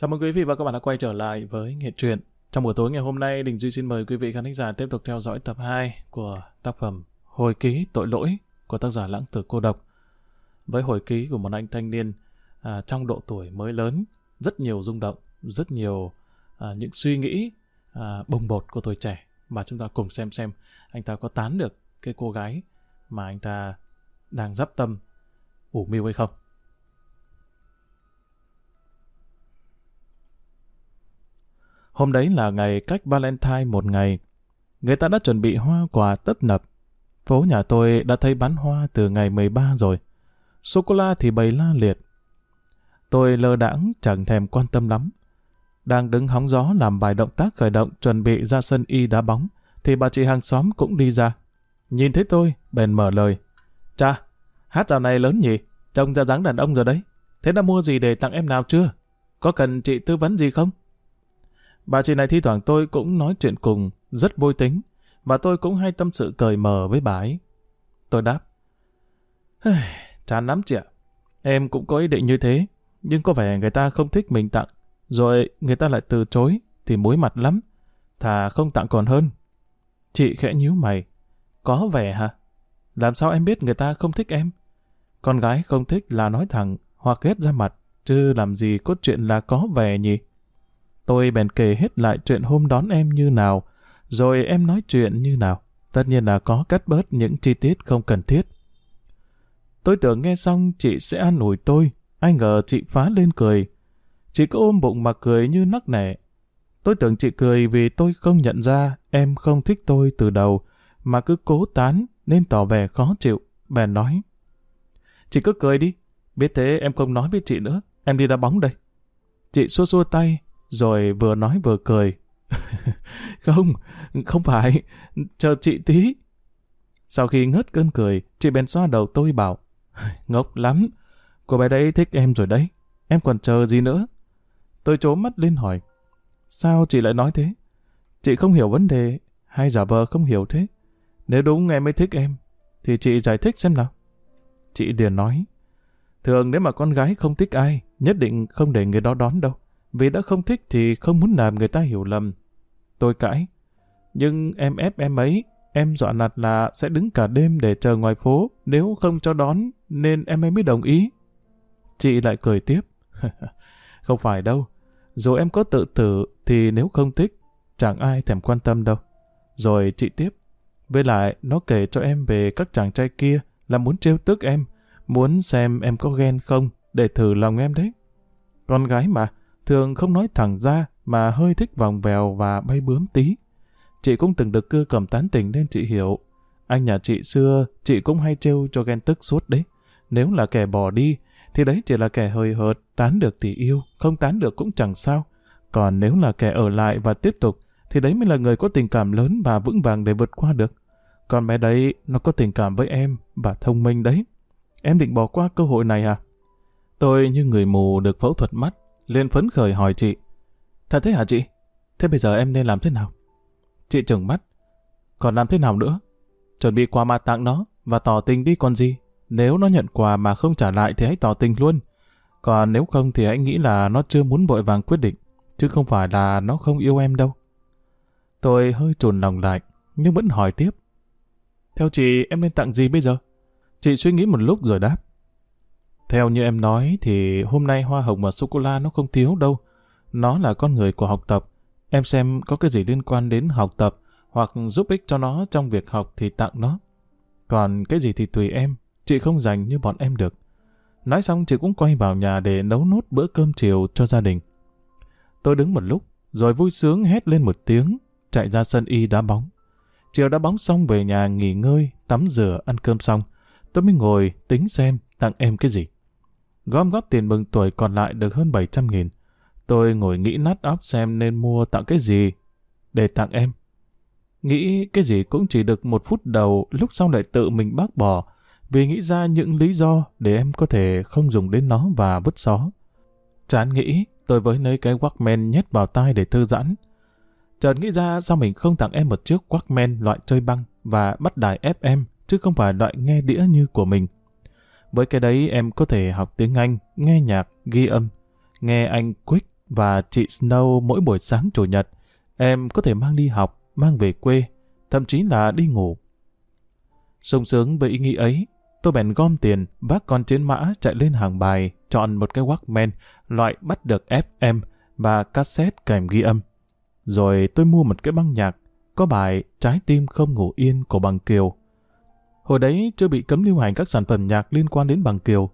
Chào mừng quý vị và các bạn đã quay trở lại với Nghệ truyện. Trong buổi tối ngày hôm nay, Đình Duy xin mời quý vị khán thính giả tiếp tục theo dõi tập 2 của tác phẩm Hồi ký tội lỗi của tác giả Lãng Tử Cô Độc. Với hồi ký của một anh thanh niên à, trong độ tuổi mới lớn, rất nhiều rung động, rất nhiều à, những suy nghĩ à, bồng bột của tuổi trẻ và chúng ta cùng xem xem anh ta có tán được cái cô gái mà anh ta đang dắp tâm ủ mưu hay không. Hôm đấy là ngày cách Valentine một ngày. Người ta đã chuẩn bị hoa quà tấp nập. Phố nhà tôi đã thấy bán hoa từ ngày 13 rồi. Sô-cô-la thì bày la liệt. Tôi lơ đãng chẳng thèm quan tâm lắm. Đang đứng hóng gió làm vài động tác khởi động chuẩn bị ra sân y đá bóng, thì bà chị hàng xóm cũng đi ra. Nhìn thấy tôi, bèn mở lời. Cha, hát dạo này lớn nhỉ? Trông ra dáng đàn ông rồi đấy. Thế đã mua gì để tặng em nào chưa? Có cần chị tư vấn gì không? Bà chị này thi thoảng tôi cũng nói chuyện cùng, rất vui tính, và tôi cũng hay tâm sự cởi mở với bà ấy. Tôi đáp, chán lắm chị ạ. Em cũng có ý định như thế, nhưng có vẻ người ta không thích mình tặng, rồi người ta lại từ chối, thì mối mặt lắm. Thà không tặng còn hơn. Chị khẽ nhíu mày. Có vẻ hả? Làm sao em biết người ta không thích em? Con gái không thích là nói thẳng, hoặc ghét ra mặt, chứ làm gì có chuyện là có vẻ nhỉ? Tôi bèn kể hết lại chuyện hôm đón em như nào, rồi em nói chuyện như nào. Tất nhiên là có cắt bớt những chi tiết không cần thiết. Tôi tưởng nghe xong chị sẽ an ủi tôi, ai ngờ chị phá lên cười. Chị cứ ôm bụng mà cười như nắc nẻ. Tôi tưởng chị cười vì tôi không nhận ra em không thích tôi từ đầu, mà cứ cố tán nên tỏ vẻ khó chịu. Bèn nói, chị cứ cười đi, biết thế em không nói với chị nữa, em đi đá bóng đây. Chị xua xua tay, rồi vừa nói vừa cười. không, không phải, chờ chị tí. Sau khi ngớt cơn cười, chị bèn xoa đầu tôi bảo, ngốc lắm, cô bé đấy thích em rồi đấy, em còn chờ gì nữa? Tôi trố mắt lên hỏi, sao chị lại nói thế? Chị không hiểu vấn đề, hay giả vờ không hiểu thế? Nếu đúng em mới thích em, thì chị giải thích xem nào. Chị liền nói, thường nếu mà con gái không thích ai, nhất định không để người đó đón đâu vì đã không thích thì không muốn làm người ta hiểu lầm. Tôi cãi, nhưng em ép em ấy, em dọa nạt là sẽ đứng cả đêm để chờ ngoài phố, nếu không cho đón, nên em ấy mới đồng ý. Chị lại cười tiếp, không phải đâu, dù em có tự tử thì nếu không thích, chẳng ai thèm quan tâm đâu. Rồi chị tiếp, với lại nó kể cho em về các chàng trai kia là muốn trêu tức em, muốn xem em có ghen không để thử lòng em đấy. Con gái mà, thường không nói thẳng ra mà hơi thích vòng vèo và bay bướm tí. Chị cũng từng được cưa cầm tán tình nên chị hiểu. Anh nhà chị xưa, chị cũng hay trêu cho ghen tức suốt đấy. Nếu là kẻ bỏ đi, thì đấy chỉ là kẻ hơi hợt, tán được thì yêu, không tán được cũng chẳng sao. Còn nếu là kẻ ở lại và tiếp tục, thì đấy mới là người có tình cảm lớn và vững vàng để vượt qua được. Còn bé đấy, nó có tình cảm với em và thông minh đấy. Em định bỏ qua cơ hội này à? Tôi như người mù được phẫu thuật mắt, liền phấn khởi hỏi chị. Thật thế hả chị? Thế bây giờ em nên làm thế nào? Chị trừng mắt. Còn làm thế nào nữa? Chuẩn bị quà mà tặng nó và tỏ tình đi còn gì. Nếu nó nhận quà mà không trả lại thì hãy tỏ tình luôn. Còn nếu không thì hãy nghĩ là nó chưa muốn vội vàng quyết định, chứ không phải là nó không yêu em đâu. Tôi hơi trồn lòng lại, nhưng vẫn hỏi tiếp. Theo chị, em nên tặng gì bây giờ? Chị suy nghĩ một lúc rồi đáp. Theo như em nói thì hôm nay hoa hồng và sô-cô-la nó không thiếu đâu. Nó là con người của học tập. Em xem có cái gì liên quan đến học tập hoặc giúp ích cho nó trong việc học thì tặng nó. Còn cái gì thì tùy em, chị không dành như bọn em được. Nói xong chị cũng quay vào nhà để nấu nốt bữa cơm chiều cho gia đình. Tôi đứng một lúc, rồi vui sướng hét lên một tiếng, chạy ra sân y đá bóng. Chiều đá bóng xong về nhà nghỉ ngơi, tắm rửa, ăn cơm xong. Tôi mới ngồi tính xem tặng em cái gì gom góp tiền mừng tuổi còn lại được hơn 700 nghìn. Tôi ngồi nghĩ nát óc xem nên mua tặng cái gì để tặng em. Nghĩ cái gì cũng chỉ được một phút đầu, lúc sau lại tự mình bác bỏ, vì nghĩ ra những lý do để em có thể không dùng đến nó và vứt xó. Chán nghĩ, tôi với lấy cái Walkman nhét vào tai để thư giãn. Chợt nghĩ ra sao mình không tặng em một chiếc Walkman loại chơi băng và bắt đài FM, chứ không phải loại nghe đĩa như của mình. Với cái đấy em có thể học tiếng Anh, nghe nhạc, ghi âm, nghe anh Quick và chị Snow mỗi buổi sáng chủ nhật, em có thể mang đi học, mang về quê, thậm chí là đi ngủ. sung sướng với ý nghĩ ấy, tôi bèn gom tiền, vác con chiến mã chạy lên hàng bài, chọn một cái Walkman, loại bắt được FM và cassette kèm ghi âm. Rồi tôi mua một cái băng nhạc, có bài Trái tim không ngủ yên của Bằng Kiều. Hồi đấy chưa bị cấm lưu hành các sản phẩm nhạc liên quan đến Bằng Kiều.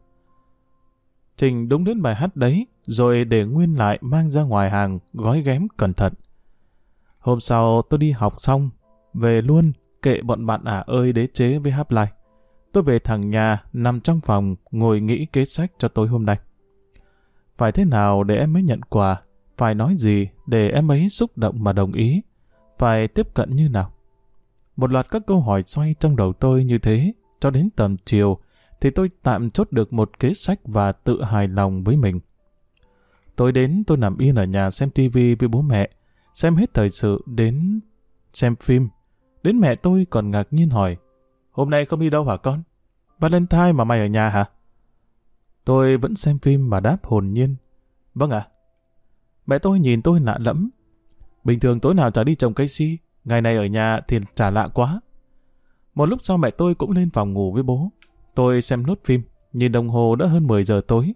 Trình đúng đến bài hát đấy, rồi để nguyên lại mang ra ngoài hàng, gói ghém cẩn thận. Hôm sau tôi đi học xong, về luôn, kệ bọn bạn ả ơi đế chế với háp lại. Tôi về thẳng nhà, nằm trong phòng, ngồi nghĩ kế sách cho tối hôm nay. Phải thế nào để em mới nhận quà? Phải nói gì để em ấy xúc động mà đồng ý? Phải tiếp cận như nào? Một loạt các câu hỏi xoay trong đầu tôi như thế, cho đến tầm chiều, thì tôi tạm chốt được một kế sách và tự hài lòng với mình. Tôi đến tôi nằm yên ở nhà xem tivi với bố mẹ, xem hết thời sự đến xem phim. Đến mẹ tôi còn ngạc nhiên hỏi, hôm nay không đi đâu hả con? Valentine mà mày ở nhà hả? Tôi vẫn xem phim mà đáp hồn nhiên. Vâng ạ. Mẹ tôi nhìn tôi lạ lẫm. Bình thường tối nào chả đi trồng cây si, ngày này ở nhà thì chả lạ quá. Một lúc sau mẹ tôi cũng lên phòng ngủ với bố. Tôi xem nốt phim, nhìn đồng hồ đã hơn 10 giờ tối.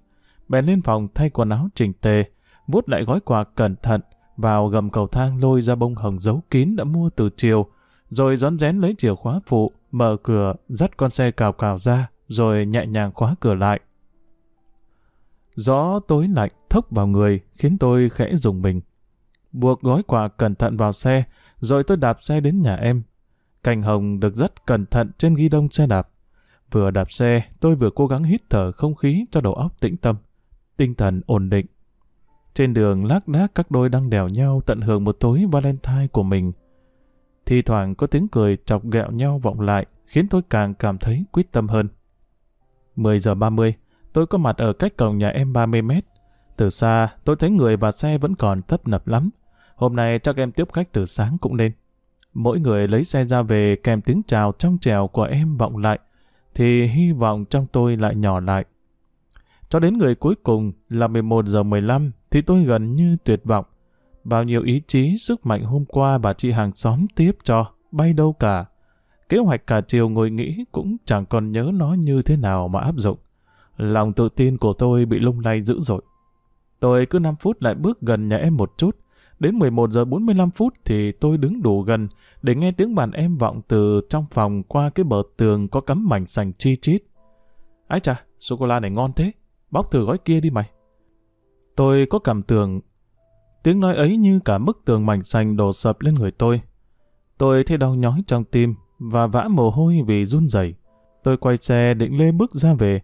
mẹ lên phòng thay quần áo chỉnh tề, vuốt lại gói quà cẩn thận, vào gầm cầu thang lôi ra bông hồng giấu kín đã mua từ chiều, rồi rón rén lấy chìa khóa phụ, mở cửa, dắt con xe cào cào ra, rồi nhẹ nhàng khóa cửa lại. Gió tối lạnh thốc vào người khiến tôi khẽ dùng mình. Buộc gói quà cẩn thận vào xe, rồi tôi đạp xe đến nhà em. Cành hồng được rất cẩn thận trên ghi đông xe đạp. Vừa đạp xe, tôi vừa cố gắng hít thở không khí cho đầu óc tĩnh tâm, tinh thần ổn định. Trên đường lác đác các đôi đang đèo nhau tận hưởng một tối Valentine của mình. Thì thoảng có tiếng cười chọc ghẹo nhau vọng lại, khiến tôi càng cảm thấy quyết tâm hơn. 10 giờ 30, tôi có mặt ở cách cổng nhà em 30 mét. Từ xa, tôi thấy người và xe vẫn còn tấp nập lắm. Hôm nay chắc em tiếp khách từ sáng cũng nên. Mỗi người lấy xe ra về kèm tiếng chào trong trèo của em vọng lại, thì hy vọng trong tôi lại nhỏ lại. Cho đến người cuối cùng là 11 giờ 15 thì tôi gần như tuyệt vọng. Bao nhiêu ý chí, sức mạnh hôm qua bà chị hàng xóm tiếp cho, bay đâu cả. Kế hoạch cả chiều ngồi nghĩ cũng chẳng còn nhớ nó như thế nào mà áp dụng. Lòng tự tin của tôi bị lung lay dữ dội. Tôi cứ 5 phút lại bước gần nhà em một chút. Đến 11 giờ 45 phút thì tôi đứng đủ gần để nghe tiếng bàn em vọng từ trong phòng qua cái bờ tường có cắm mảnh sành chi chít. Ái chà, sô-cô-la này ngon thế. Bóc thử gói kia đi mày. Tôi có cảm tưởng tiếng nói ấy như cả bức tường mảnh sành đổ sập lên người tôi. Tôi thấy đau nhói trong tim và vã mồ hôi vì run rẩy. Tôi quay xe định lê bước ra về,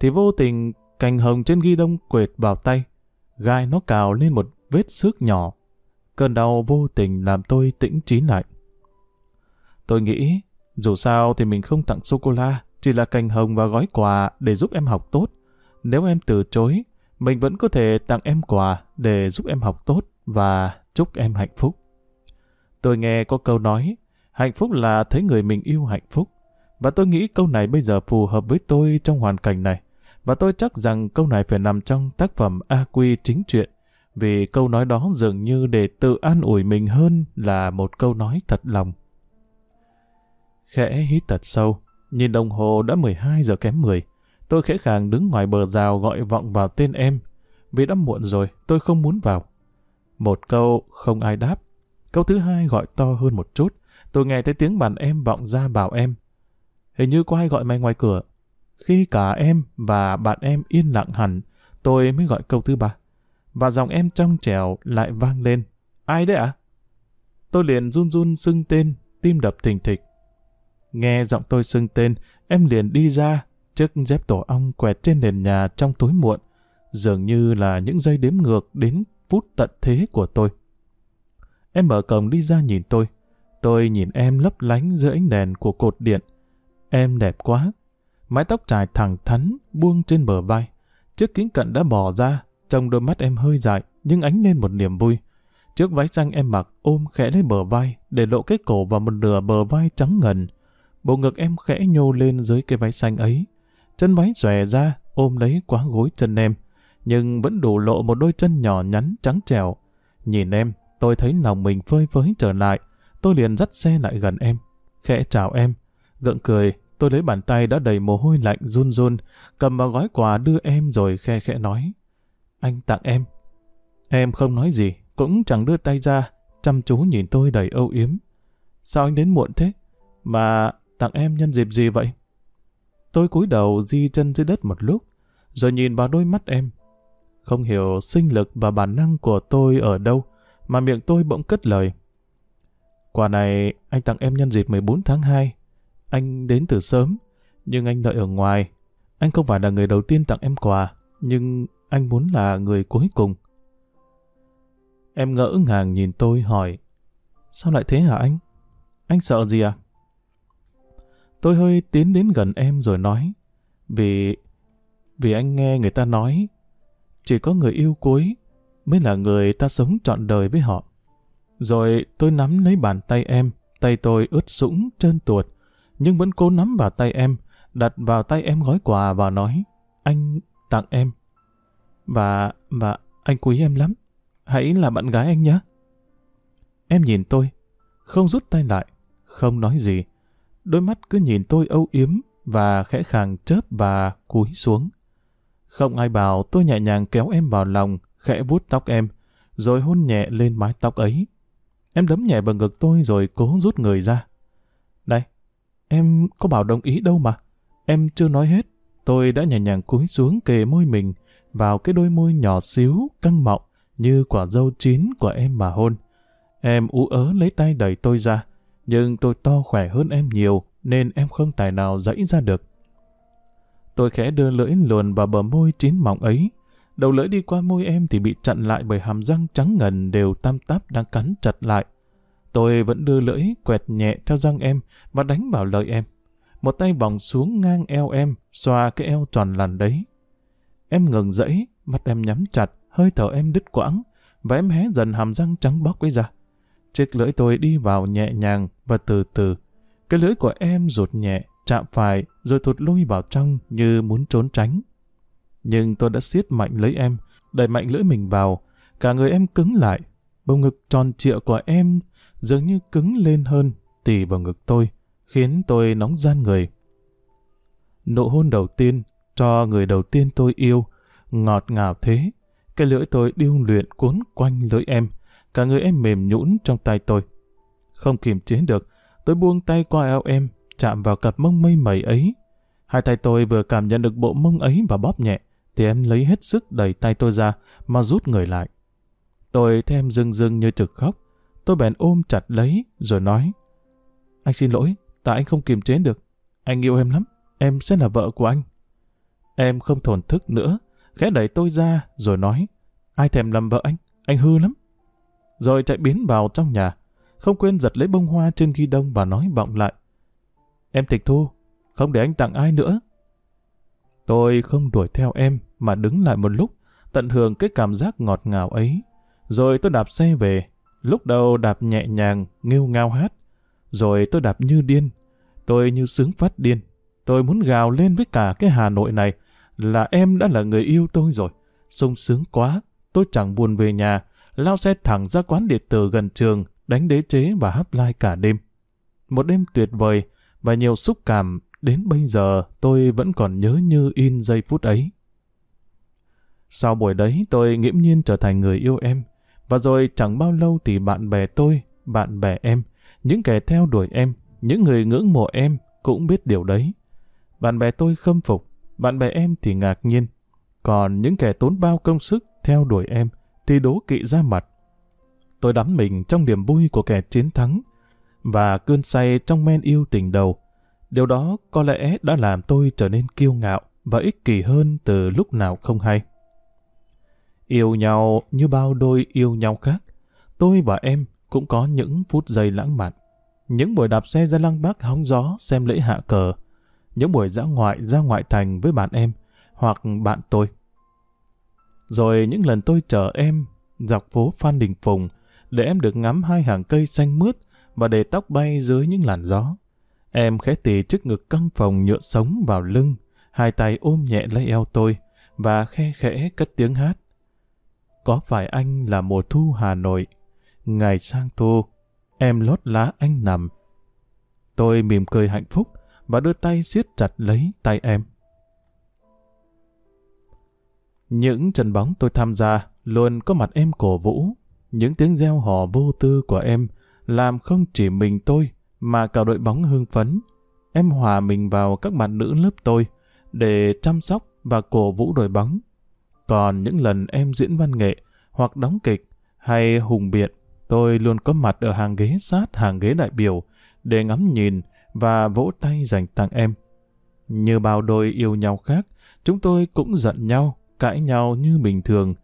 thì vô tình cành hồng trên ghi đông quệt vào tay. Gai nó cào lên một vết xước nhỏ. Cơn đau vô tình làm tôi tĩnh trí lại. Tôi nghĩ, dù sao thì mình không tặng sô-cô-la, chỉ là cành hồng và gói quà để giúp em học tốt. Nếu em từ chối, mình vẫn có thể tặng em quà để giúp em học tốt và chúc em hạnh phúc. Tôi nghe có câu nói, hạnh phúc là thấy người mình yêu hạnh phúc. Và tôi nghĩ câu này bây giờ phù hợp với tôi trong hoàn cảnh này. Và tôi chắc rằng câu này phải nằm trong tác phẩm A Quy chính truyện. Vì câu nói đó dường như để tự an ủi mình hơn là một câu nói thật lòng. Khẽ hít thật sâu, nhìn đồng hồ đã 12 giờ kém 10. Tôi khẽ khàng đứng ngoài bờ rào gọi vọng vào tên em. Vì đã muộn rồi, tôi không muốn vào. Một câu không ai đáp. Câu thứ hai gọi to hơn một chút. Tôi nghe thấy tiếng bàn em vọng ra bảo em. Hình như có ai gọi mày ngoài cửa. Khi cả em và bạn em yên lặng hẳn, tôi mới gọi câu thứ ba. Và giọng em trong trẻo lại vang lên. Ai đấy ạ? Tôi liền run run xưng tên, tim đập thình thịch. Nghe giọng tôi xưng tên, em liền đi ra, chiếc dép tổ ong quẹt trên nền nhà trong tối muộn, dường như là những giây đếm ngược đến phút tận thế của tôi. Em mở cổng đi ra nhìn tôi. Tôi nhìn em lấp lánh giữa ánh đèn của cột điện. Em đẹp quá. Mái tóc trải thẳng thắn, buông trên bờ vai. Chiếc kính cận đã bỏ ra, trong đôi mắt em hơi dại, nhưng ánh lên một niềm vui. Chiếc váy xanh em mặc ôm khẽ lấy bờ vai, để lộ cái cổ và một nửa bờ vai trắng ngần. Bộ ngực em khẽ nhô lên dưới cái váy xanh ấy. Chân váy xòe ra, ôm lấy quá gối chân em. nhưng vẫn đủ lộ một đôi chân nhỏ nhắn trắng trẻo. Nhìn em, tôi thấy lòng mình phơi phới trở lại, tôi liền dắt xe lại gần em. Khẽ chào em, gượng cười, tôi lấy bàn tay đã đầy mồ hôi lạnh run run, cầm vào gói quà đưa em rồi khe khẽ nói. Anh tặng em. Em không nói gì, cũng chẳng đưa tay ra, chăm chú nhìn tôi đầy âu yếm. Sao anh đến muộn thế? Mà tặng em nhân dịp gì vậy? Tôi cúi đầu di chân dưới đất một lúc, rồi nhìn vào đôi mắt em. Không hiểu sinh lực và bản năng của tôi ở đâu, mà miệng tôi bỗng cất lời. Quà này anh tặng em nhân dịp 14 tháng 2. Anh đến từ sớm, nhưng anh đợi ở ngoài. Anh không phải là người đầu tiên tặng em quà, nhưng anh muốn là người cuối cùng. Em ngỡ ngàng nhìn tôi hỏi, sao lại thế hả anh? Anh sợ gì à? Tôi hơi tiến đến gần em rồi nói, vì... vì anh nghe người ta nói, chỉ có người yêu cuối mới là người ta sống trọn đời với họ. Rồi tôi nắm lấy bàn tay em, tay tôi ướt sũng, trơn tuột, nhưng vẫn cố nắm vào tay em, đặt vào tay em gói quà và nói, anh tặng em. Và, và anh quý em lắm, hãy là bạn gái anh nhé. Em nhìn tôi, không rút tay lại, không nói gì. Đôi mắt cứ nhìn tôi âu yếm và khẽ khàng chớp và cúi xuống. Không ai bảo tôi nhẹ nhàng kéo em vào lòng, khẽ vuốt tóc em, rồi hôn nhẹ lên mái tóc ấy. Em đấm nhẹ vào ngực tôi rồi cố rút người ra. Này, em có bảo đồng ý đâu mà. Em chưa nói hết. Tôi đã nhẹ nhàng cúi xuống kề môi mình vào cái đôi môi nhỏ xíu, căng mọng như quả dâu chín của em mà hôn. Em ú ớ lấy tay đẩy tôi ra, nhưng tôi to khỏe hơn em nhiều nên em không tài nào dãy ra được. Tôi khẽ đưa lưỡi luồn vào bờ môi chín mọng ấy. Đầu lưỡi đi qua môi em thì bị chặn lại bởi hàm răng trắng ngần đều tam táp đang cắn chặt lại. Tôi vẫn đưa lưỡi quẹt nhẹ theo răng em và đánh vào lời em. Một tay vòng xuống ngang eo em, xoa cái eo tròn lằn đấy. Em ngừng dẫy, mắt em nhắm chặt, hơi thở em đứt quãng, và em hé dần hàm răng trắng bóc ấy ra. Chiếc lưỡi tôi đi vào nhẹ nhàng và từ từ. Cái lưỡi của em rụt nhẹ, chạm phải rồi thụt lui vào trong như muốn trốn tránh. Nhưng tôi đã siết mạnh lấy em, đẩy mạnh lưỡi mình vào, cả người em cứng lại. bầu ngực tròn trịa của em dường như cứng lên hơn, tỉ vào ngực tôi, khiến tôi nóng gian người. Nụ hôn đầu tiên, cho người đầu tiên tôi yêu, ngọt ngào thế. Cái lưỡi tôi điêu luyện cuốn quanh lưỡi em, cả người em mềm nhũn trong tay tôi. Không kiềm chế được, tôi buông tay qua eo em, chạm vào cặp mông mây mẩy ấy. Hai tay tôi vừa cảm nhận được bộ mông ấy và bóp nhẹ, thì em lấy hết sức đẩy tay tôi ra mà rút người lại. Tôi thêm rưng rưng như trực khóc. Tôi bèn ôm chặt lấy rồi nói Anh xin lỗi, tại anh không kiềm chế được. Anh yêu em lắm, em sẽ là vợ của anh. Em không thổn thức nữa, khẽ đẩy tôi ra rồi nói Ai thèm làm vợ anh, anh hư lắm. Rồi chạy biến vào trong nhà, không quên giật lấy bông hoa trên ghi đông và nói vọng lại Em tịch thu, không để anh tặng ai nữa. Tôi không đuổi theo em mà đứng lại một lúc, tận hưởng cái cảm giác ngọt ngào ấy. Rồi tôi đạp xe về, lúc đầu đạp nhẹ nhàng, nghêu ngao hát. Rồi tôi đạp như điên, tôi như sướng phát điên. Tôi muốn gào lên với cả cái Hà Nội này là em đã là người yêu tôi rồi. sung sướng quá, tôi chẳng buồn về nhà, lao xe thẳng ra quán điện tử gần trường, đánh đế chế và hấp lai cả đêm. Một đêm tuyệt vời, và nhiều xúc cảm đến bây giờ tôi vẫn còn nhớ như in giây phút ấy. Sau buổi đấy tôi nghiễm nhiên trở thành người yêu em, và rồi chẳng bao lâu thì bạn bè tôi, bạn bè em, những kẻ theo đuổi em, những người ngưỡng mộ em cũng biết điều đấy. Bạn bè tôi khâm phục, bạn bè em thì ngạc nhiên. Còn những kẻ tốn bao công sức theo đuổi em thì đố kỵ ra mặt. Tôi đắm mình trong niềm vui của kẻ chiến thắng, và cơn say trong men yêu tình đầu. Điều đó có lẽ đã làm tôi trở nên kiêu ngạo và ích kỷ hơn từ lúc nào không hay. Yêu nhau như bao đôi yêu nhau khác, tôi và em cũng có những phút giây lãng mạn. Những buổi đạp xe ra lăng bác hóng gió xem lễ hạ cờ, những buổi dã ngoại ra ngoại thành với bạn em hoặc bạn tôi. Rồi những lần tôi chở em dọc phố Phan Đình Phùng để em được ngắm hai hàng cây xanh mướt và để tóc bay dưới những làn gió. Em khẽ tì trước ngực căng phòng nhựa sống vào lưng, hai tay ôm nhẹ lấy eo tôi, và khe khẽ cất tiếng hát. Có phải anh là mùa thu Hà Nội? Ngày sang thu, em lót lá anh nằm. Tôi mỉm cười hạnh phúc và đưa tay siết chặt lấy tay em. Những trận bóng tôi tham gia luôn có mặt em cổ vũ. Những tiếng reo hò vô tư của em làm không chỉ mình tôi mà cả đội bóng hưng phấn. Em hòa mình vào các bạn nữ lớp tôi để chăm sóc và cổ vũ đội bóng. Còn những lần em diễn văn nghệ hoặc đóng kịch hay hùng biện, tôi luôn có mặt ở hàng ghế sát hàng ghế đại biểu để ngắm nhìn và vỗ tay dành tặng em. Như bao đôi yêu nhau khác, chúng tôi cũng giận nhau, cãi nhau như bình thường.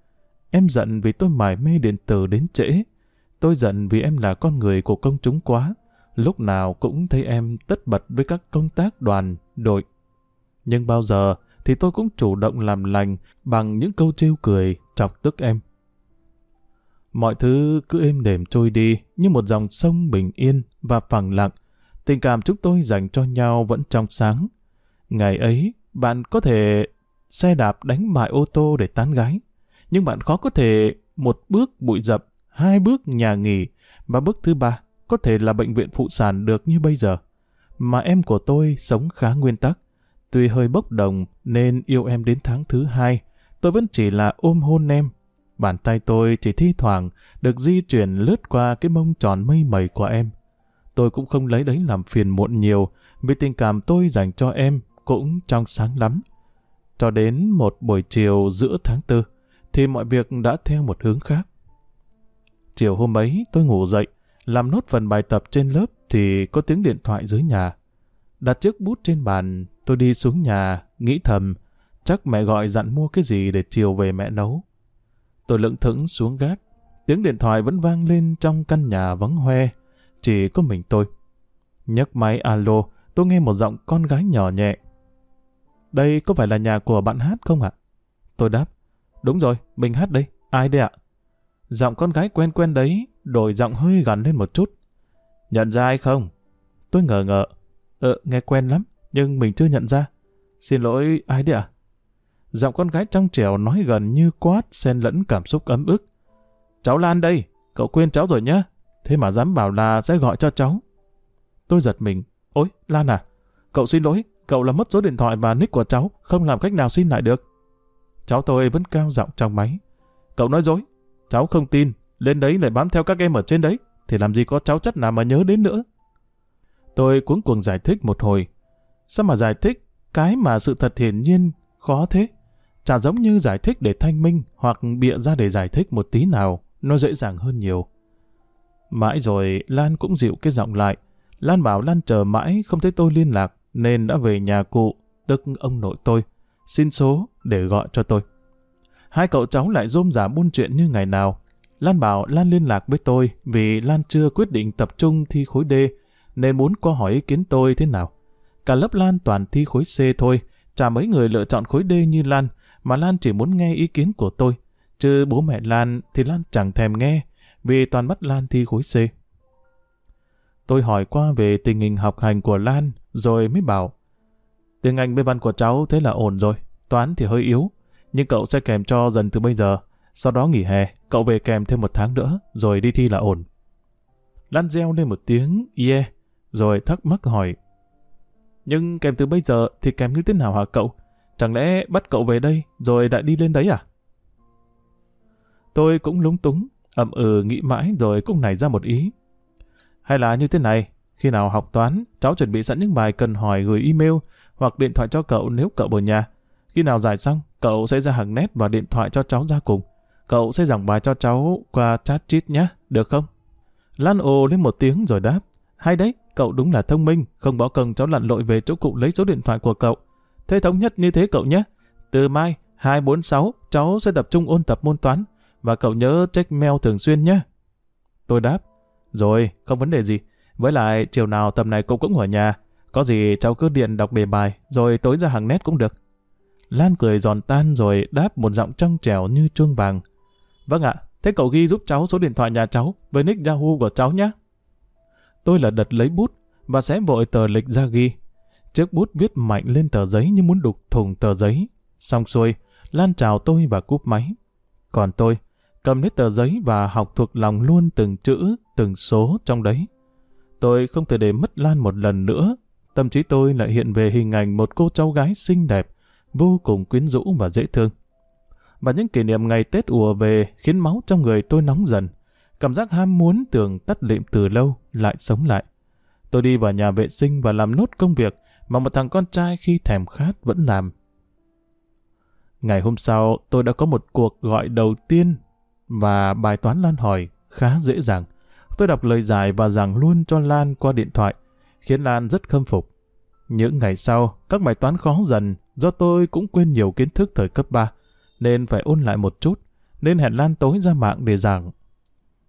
Em giận vì tôi mải mê điện tử đến trễ. Tôi giận vì em là con người của công chúng quá. Lúc nào cũng thấy em tất bật với các công tác đoàn, đội. Nhưng bao giờ thì tôi cũng chủ động làm lành bằng những câu trêu cười, chọc tức em. Mọi thứ cứ êm đềm trôi đi như một dòng sông bình yên và phẳng lặng. Tình cảm chúng tôi dành cho nhau vẫn trong sáng. Ngày ấy, bạn có thể xe đạp đánh bại ô tô để tán gái. Nhưng bạn khó có thể một bước bụi dập, hai bước nhà nghỉ và bước thứ ba có thể là bệnh viện phụ sản được như bây giờ. Mà em của tôi sống khá nguyên tắc. Tuy hơi bốc đồng nên yêu em đến tháng thứ hai, tôi vẫn chỉ là ôm hôn em. Bàn tay tôi chỉ thi thoảng được di chuyển lướt qua cái mông tròn mây mẩy của em. Tôi cũng không lấy đấy làm phiền muộn nhiều, vì tình cảm tôi dành cho em cũng trong sáng lắm. Cho đến một buổi chiều giữa tháng tư, thì mọi việc đã theo một hướng khác. Chiều hôm ấy tôi ngủ dậy, làm nốt phần bài tập trên lớp thì có tiếng điện thoại dưới nhà. Đặt chiếc bút trên bàn, tôi đi xuống nhà, nghĩ thầm, chắc mẹ gọi dặn mua cái gì để chiều về mẹ nấu. Tôi lững thững xuống gác, tiếng điện thoại vẫn vang lên trong căn nhà vắng hoe, chỉ có mình tôi. Nhấc máy alo, tôi nghe một giọng con gái nhỏ nhẹ. Đây có phải là nhà của bạn hát không ạ? Tôi đáp, đúng rồi, mình hát đây, ai đây ạ? Giọng con gái quen quen đấy, đổi giọng hơi gần lên một chút. Nhận ra ai không? Tôi ngờ ngờ Ờ, nghe quen lắm, nhưng mình chưa nhận ra. Xin lỗi, ai đấy ạ? Giọng con gái trong trẻo nói gần như quát, xen lẫn cảm xúc ấm ức. Cháu Lan đây, cậu quên cháu rồi nhá. Thế mà dám bảo là sẽ gọi cho cháu. Tôi giật mình. Ôi, Lan à, cậu xin lỗi, cậu là mất số điện thoại và nick của cháu, không làm cách nào xin lại được. Cháu tôi vẫn cao giọng trong máy. Cậu nói dối, cháu không tin, lên đấy lại bám theo các em ở trên đấy, thì làm gì có cháu chất nào mà nhớ đến nữa. Tôi cuống cuồng giải thích một hồi. Sao mà giải thích? Cái mà sự thật hiển nhiên khó thế. Chả giống như giải thích để thanh minh hoặc bịa ra để giải thích một tí nào, nó dễ dàng hơn nhiều. Mãi rồi Lan cũng dịu cái giọng lại. Lan bảo Lan chờ mãi không thấy tôi liên lạc nên đã về nhà cụ, tức ông nội tôi, xin số để gọi cho tôi. Hai cậu cháu lại rôm rả buôn chuyện như ngày nào. Lan bảo Lan liên lạc với tôi vì Lan chưa quyết định tập trung thi khối D nên muốn qua hỏi ý kiến tôi thế nào. Cả lớp Lan toàn thi khối C thôi, chả mấy người lựa chọn khối D như Lan, mà Lan chỉ muốn nghe ý kiến của tôi. Chứ bố mẹ Lan thì Lan chẳng thèm nghe, vì toàn bắt Lan thi khối C. Tôi hỏi qua về tình hình học hành của Lan, rồi mới bảo, tiếng Anh với văn của cháu thế là ổn rồi, toán thì hơi yếu, nhưng cậu sẽ kèm cho dần từ bây giờ, sau đó nghỉ hè, cậu về kèm thêm một tháng nữa, rồi đi thi là ổn. Lan reo lên một tiếng, yeah, rồi thắc mắc hỏi, nhưng kèm từ bây giờ thì kèm như thế nào hả cậu? Chẳng lẽ bắt cậu về đây rồi lại đi lên đấy à? Tôi cũng lúng túng, ậm ừ nghĩ mãi rồi cũng nảy ra một ý. Hay là như thế này, khi nào học toán, cháu chuẩn bị sẵn những bài cần hỏi gửi email hoặc điện thoại cho cậu nếu cậu ở nhà. Khi nào giải xong, cậu sẽ ra hàng nét và điện thoại cho cháu ra cùng. Cậu sẽ giảng bài cho cháu qua chat chít nhé, được không? Lan ồ lên một tiếng rồi đáp. Hay đấy, cậu đúng là thông minh, không bỏ công cháu lặn lội về chỗ cụ lấy số điện thoại của cậu. Thế thống nhất như thế cậu nhé. Từ mai, 246, cháu sẽ tập trung ôn tập môn toán, và cậu nhớ check mail thường xuyên nhé. Tôi đáp, rồi, không vấn đề gì. Với lại, chiều nào tầm này cậu cũng ở nhà. Có gì cháu cứ điện đọc đề bài, rồi tối ra hàng nét cũng được. Lan cười giòn tan rồi đáp một giọng trong trẻo như chuông vàng. Vâng ạ, thế cậu ghi giúp cháu số điện thoại nhà cháu với nick Yahoo của cháu nhé. Tôi là đật lấy bút và sẽ vội tờ lịch ra ghi. Chiếc bút viết mạnh lên tờ giấy như muốn đục thùng tờ giấy. Xong xuôi, Lan chào tôi và cúp máy. Còn tôi, cầm lấy tờ giấy và học thuộc lòng luôn từng chữ, từng số trong đấy. Tôi không thể để mất Lan một lần nữa. Tâm trí tôi lại hiện về hình ảnh một cô cháu gái xinh đẹp, vô cùng quyến rũ và dễ thương. Và những kỷ niệm ngày Tết ùa về khiến máu trong người tôi nóng dần. Cảm giác ham muốn tưởng tắt lịm từ lâu lại sống lại. Tôi đi vào nhà vệ sinh và làm nốt công việc mà một thằng con trai khi thèm khát vẫn làm. Ngày hôm sau, tôi đã có một cuộc gọi đầu tiên và bài toán Lan hỏi khá dễ dàng. Tôi đọc lời giải và giảng luôn cho Lan qua điện thoại, khiến Lan rất khâm phục. Những ngày sau, các bài toán khó dần do tôi cũng quên nhiều kiến thức thời cấp 3, nên phải ôn lại một chút, nên hẹn Lan tối ra mạng để giảng.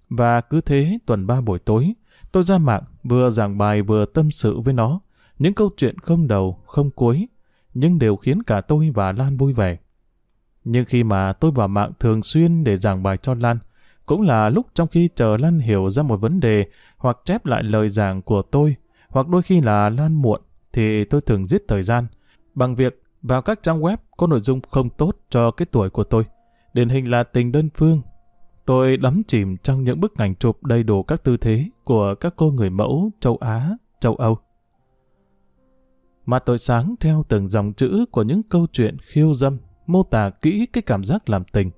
Và cứ thế tuần ba buổi tối, tôi ra mạng vừa giảng bài vừa tâm sự với nó, những câu chuyện không đầu, không cuối, nhưng đều khiến cả tôi và Lan vui vẻ. Nhưng khi mà tôi vào mạng thường xuyên để giảng bài cho Lan, cũng là lúc trong khi chờ Lan hiểu ra một vấn đề hoặc chép lại lời giảng của tôi, hoặc đôi khi là Lan muộn, thì tôi thường giết thời gian bằng việc vào các trang web có nội dung không tốt cho cái tuổi của tôi. Điển hình là tình đơn phương. Tôi đắm chìm trong những bức ảnh chụp đầy đủ các tư thế của các cô người mẫu châu Á, châu Âu. Mà tôi sáng theo từng dòng chữ của những câu chuyện khiêu dâm, mô tả kỹ cái cảm giác làm tình.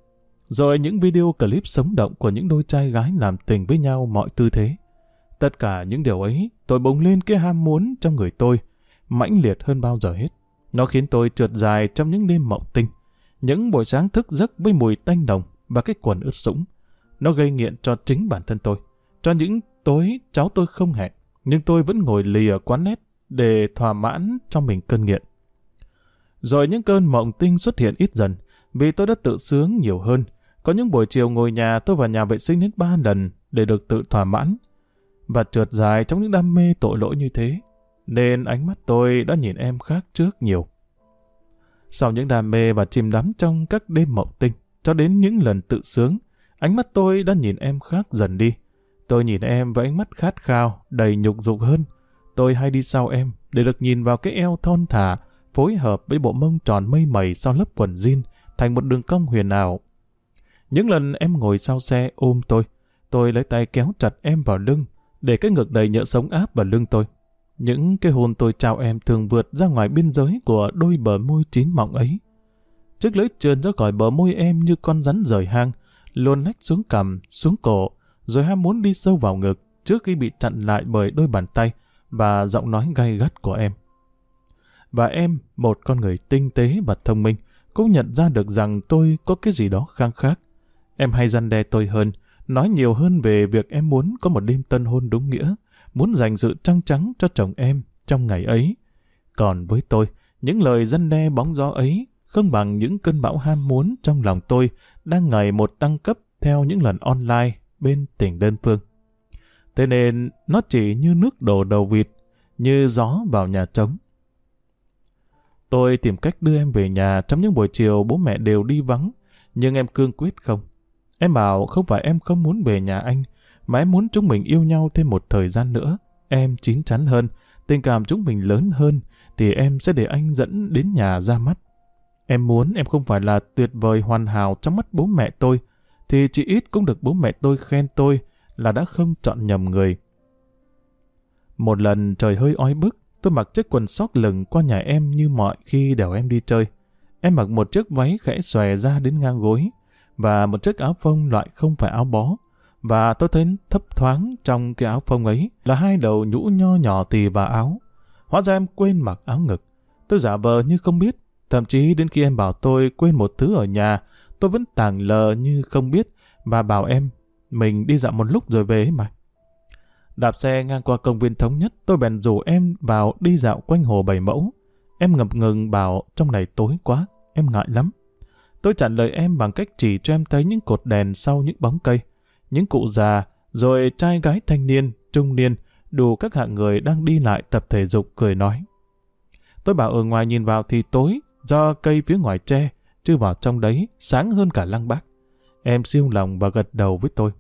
Rồi những video clip sống động của những đôi trai gái làm tình với nhau mọi tư thế. Tất cả những điều ấy, tôi bỗng lên cái ham muốn trong người tôi, mãnh liệt hơn bao giờ hết. Nó khiến tôi trượt dài trong những đêm mộng tinh, những buổi sáng thức giấc với mùi tanh đồng và cái quần ướt sũng. Nó gây nghiện cho chính bản thân tôi. Cho những tối cháu tôi không hẹn, nhưng tôi vẫn ngồi lì ở quán nét để thỏa mãn cho mình cơn nghiện. Rồi những cơn mộng tinh xuất hiện ít dần, vì tôi đã tự sướng nhiều hơn. Có những buổi chiều ngồi nhà tôi vào nhà vệ sinh đến ba lần để được tự thỏa mãn. Và trượt dài trong những đam mê tội lỗi như thế, nên ánh mắt tôi đã nhìn em khác trước nhiều. Sau những đam mê và chìm đắm trong các đêm mộng tinh, cho đến những lần tự sướng, ánh mắt tôi đã nhìn em khác dần đi. Tôi nhìn em với ánh mắt khát khao, đầy nhục dục hơn. Tôi hay đi sau em, để được nhìn vào cái eo thon thả, phối hợp với bộ mông tròn mây mẩy sau lớp quần jean, thành một đường cong huyền ảo. Những lần em ngồi sau xe ôm tôi, tôi lấy tay kéo chặt em vào lưng, để cái ngực đầy nhựa sống áp vào lưng tôi. Những cái hôn tôi trao em thường vượt ra ngoài biên giới của đôi bờ môi chín mọng ấy. Chiếc lưỡi trườn ra khỏi bờ môi em như con rắn rời hang, luôn nách xuống cằm, xuống cổ, rồi ham muốn đi sâu vào ngực trước khi bị chặn lại bởi đôi bàn tay và giọng nói gay gắt của em. Và em, một con người tinh tế và thông minh, cũng nhận ra được rằng tôi có cái gì đó khang khác. Em hay răn đe tôi hơn, nói nhiều hơn về việc em muốn có một đêm tân hôn đúng nghĩa, muốn dành sự trăng trắng cho chồng em trong ngày ấy. Còn với tôi, những lời răn đe bóng gió ấy không bằng những cơn bão ham muốn trong lòng tôi đang ngày một tăng cấp theo những lần online bên tỉnh đơn phương. Thế nên nó chỉ như nước đổ đầu vịt, như gió vào nhà trống. Tôi tìm cách đưa em về nhà trong những buổi chiều bố mẹ đều đi vắng, nhưng em cương quyết không. Em bảo không phải em không muốn về nhà anh, mà em muốn chúng mình yêu nhau thêm một thời gian nữa. Em chín chắn hơn, tình cảm chúng mình lớn hơn, thì em sẽ để anh dẫn đến nhà ra mắt. Em muốn em không phải là tuyệt vời hoàn hảo trong mắt bố mẹ tôi, thì chỉ ít cũng được bố mẹ tôi khen tôi là đã không chọn nhầm người. Một lần trời hơi oi bức, tôi mặc chiếc quần sóc lửng qua nhà em như mọi khi đều em đi chơi. Em mặc một chiếc váy khẽ xòe ra đến ngang gối, và một chiếc áo phông loại không phải áo bó, và tôi thấy thấp thoáng trong cái áo phông ấy là hai đầu nhũ nho nhỏ tì vào áo. Hóa ra em quên mặc áo ngực. Tôi giả vờ như không biết, thậm chí đến khi em bảo tôi quên một thứ ở nhà, tôi vẫn tàng lờ như không biết và bảo em mình đi dạo một lúc rồi về mà. Đạp xe ngang qua công viên thống nhất, tôi bèn rủ em vào đi dạo quanh hồ Bảy Mẫu. Em ngập ngừng bảo trong này tối quá, em ngại lắm. Tôi chặn lời em bằng cách chỉ cho em thấy những cột đèn sau những bóng cây những cụ già, rồi trai gái thanh niên, trung niên, đủ các hạng người đang đi lại tập thể dục cười nói. Tôi bảo ở ngoài nhìn vào thì tối, do cây phía ngoài tre, chứ vào trong đấy sáng hơn cả lăng bác. Em siêu lòng và gật đầu với tôi.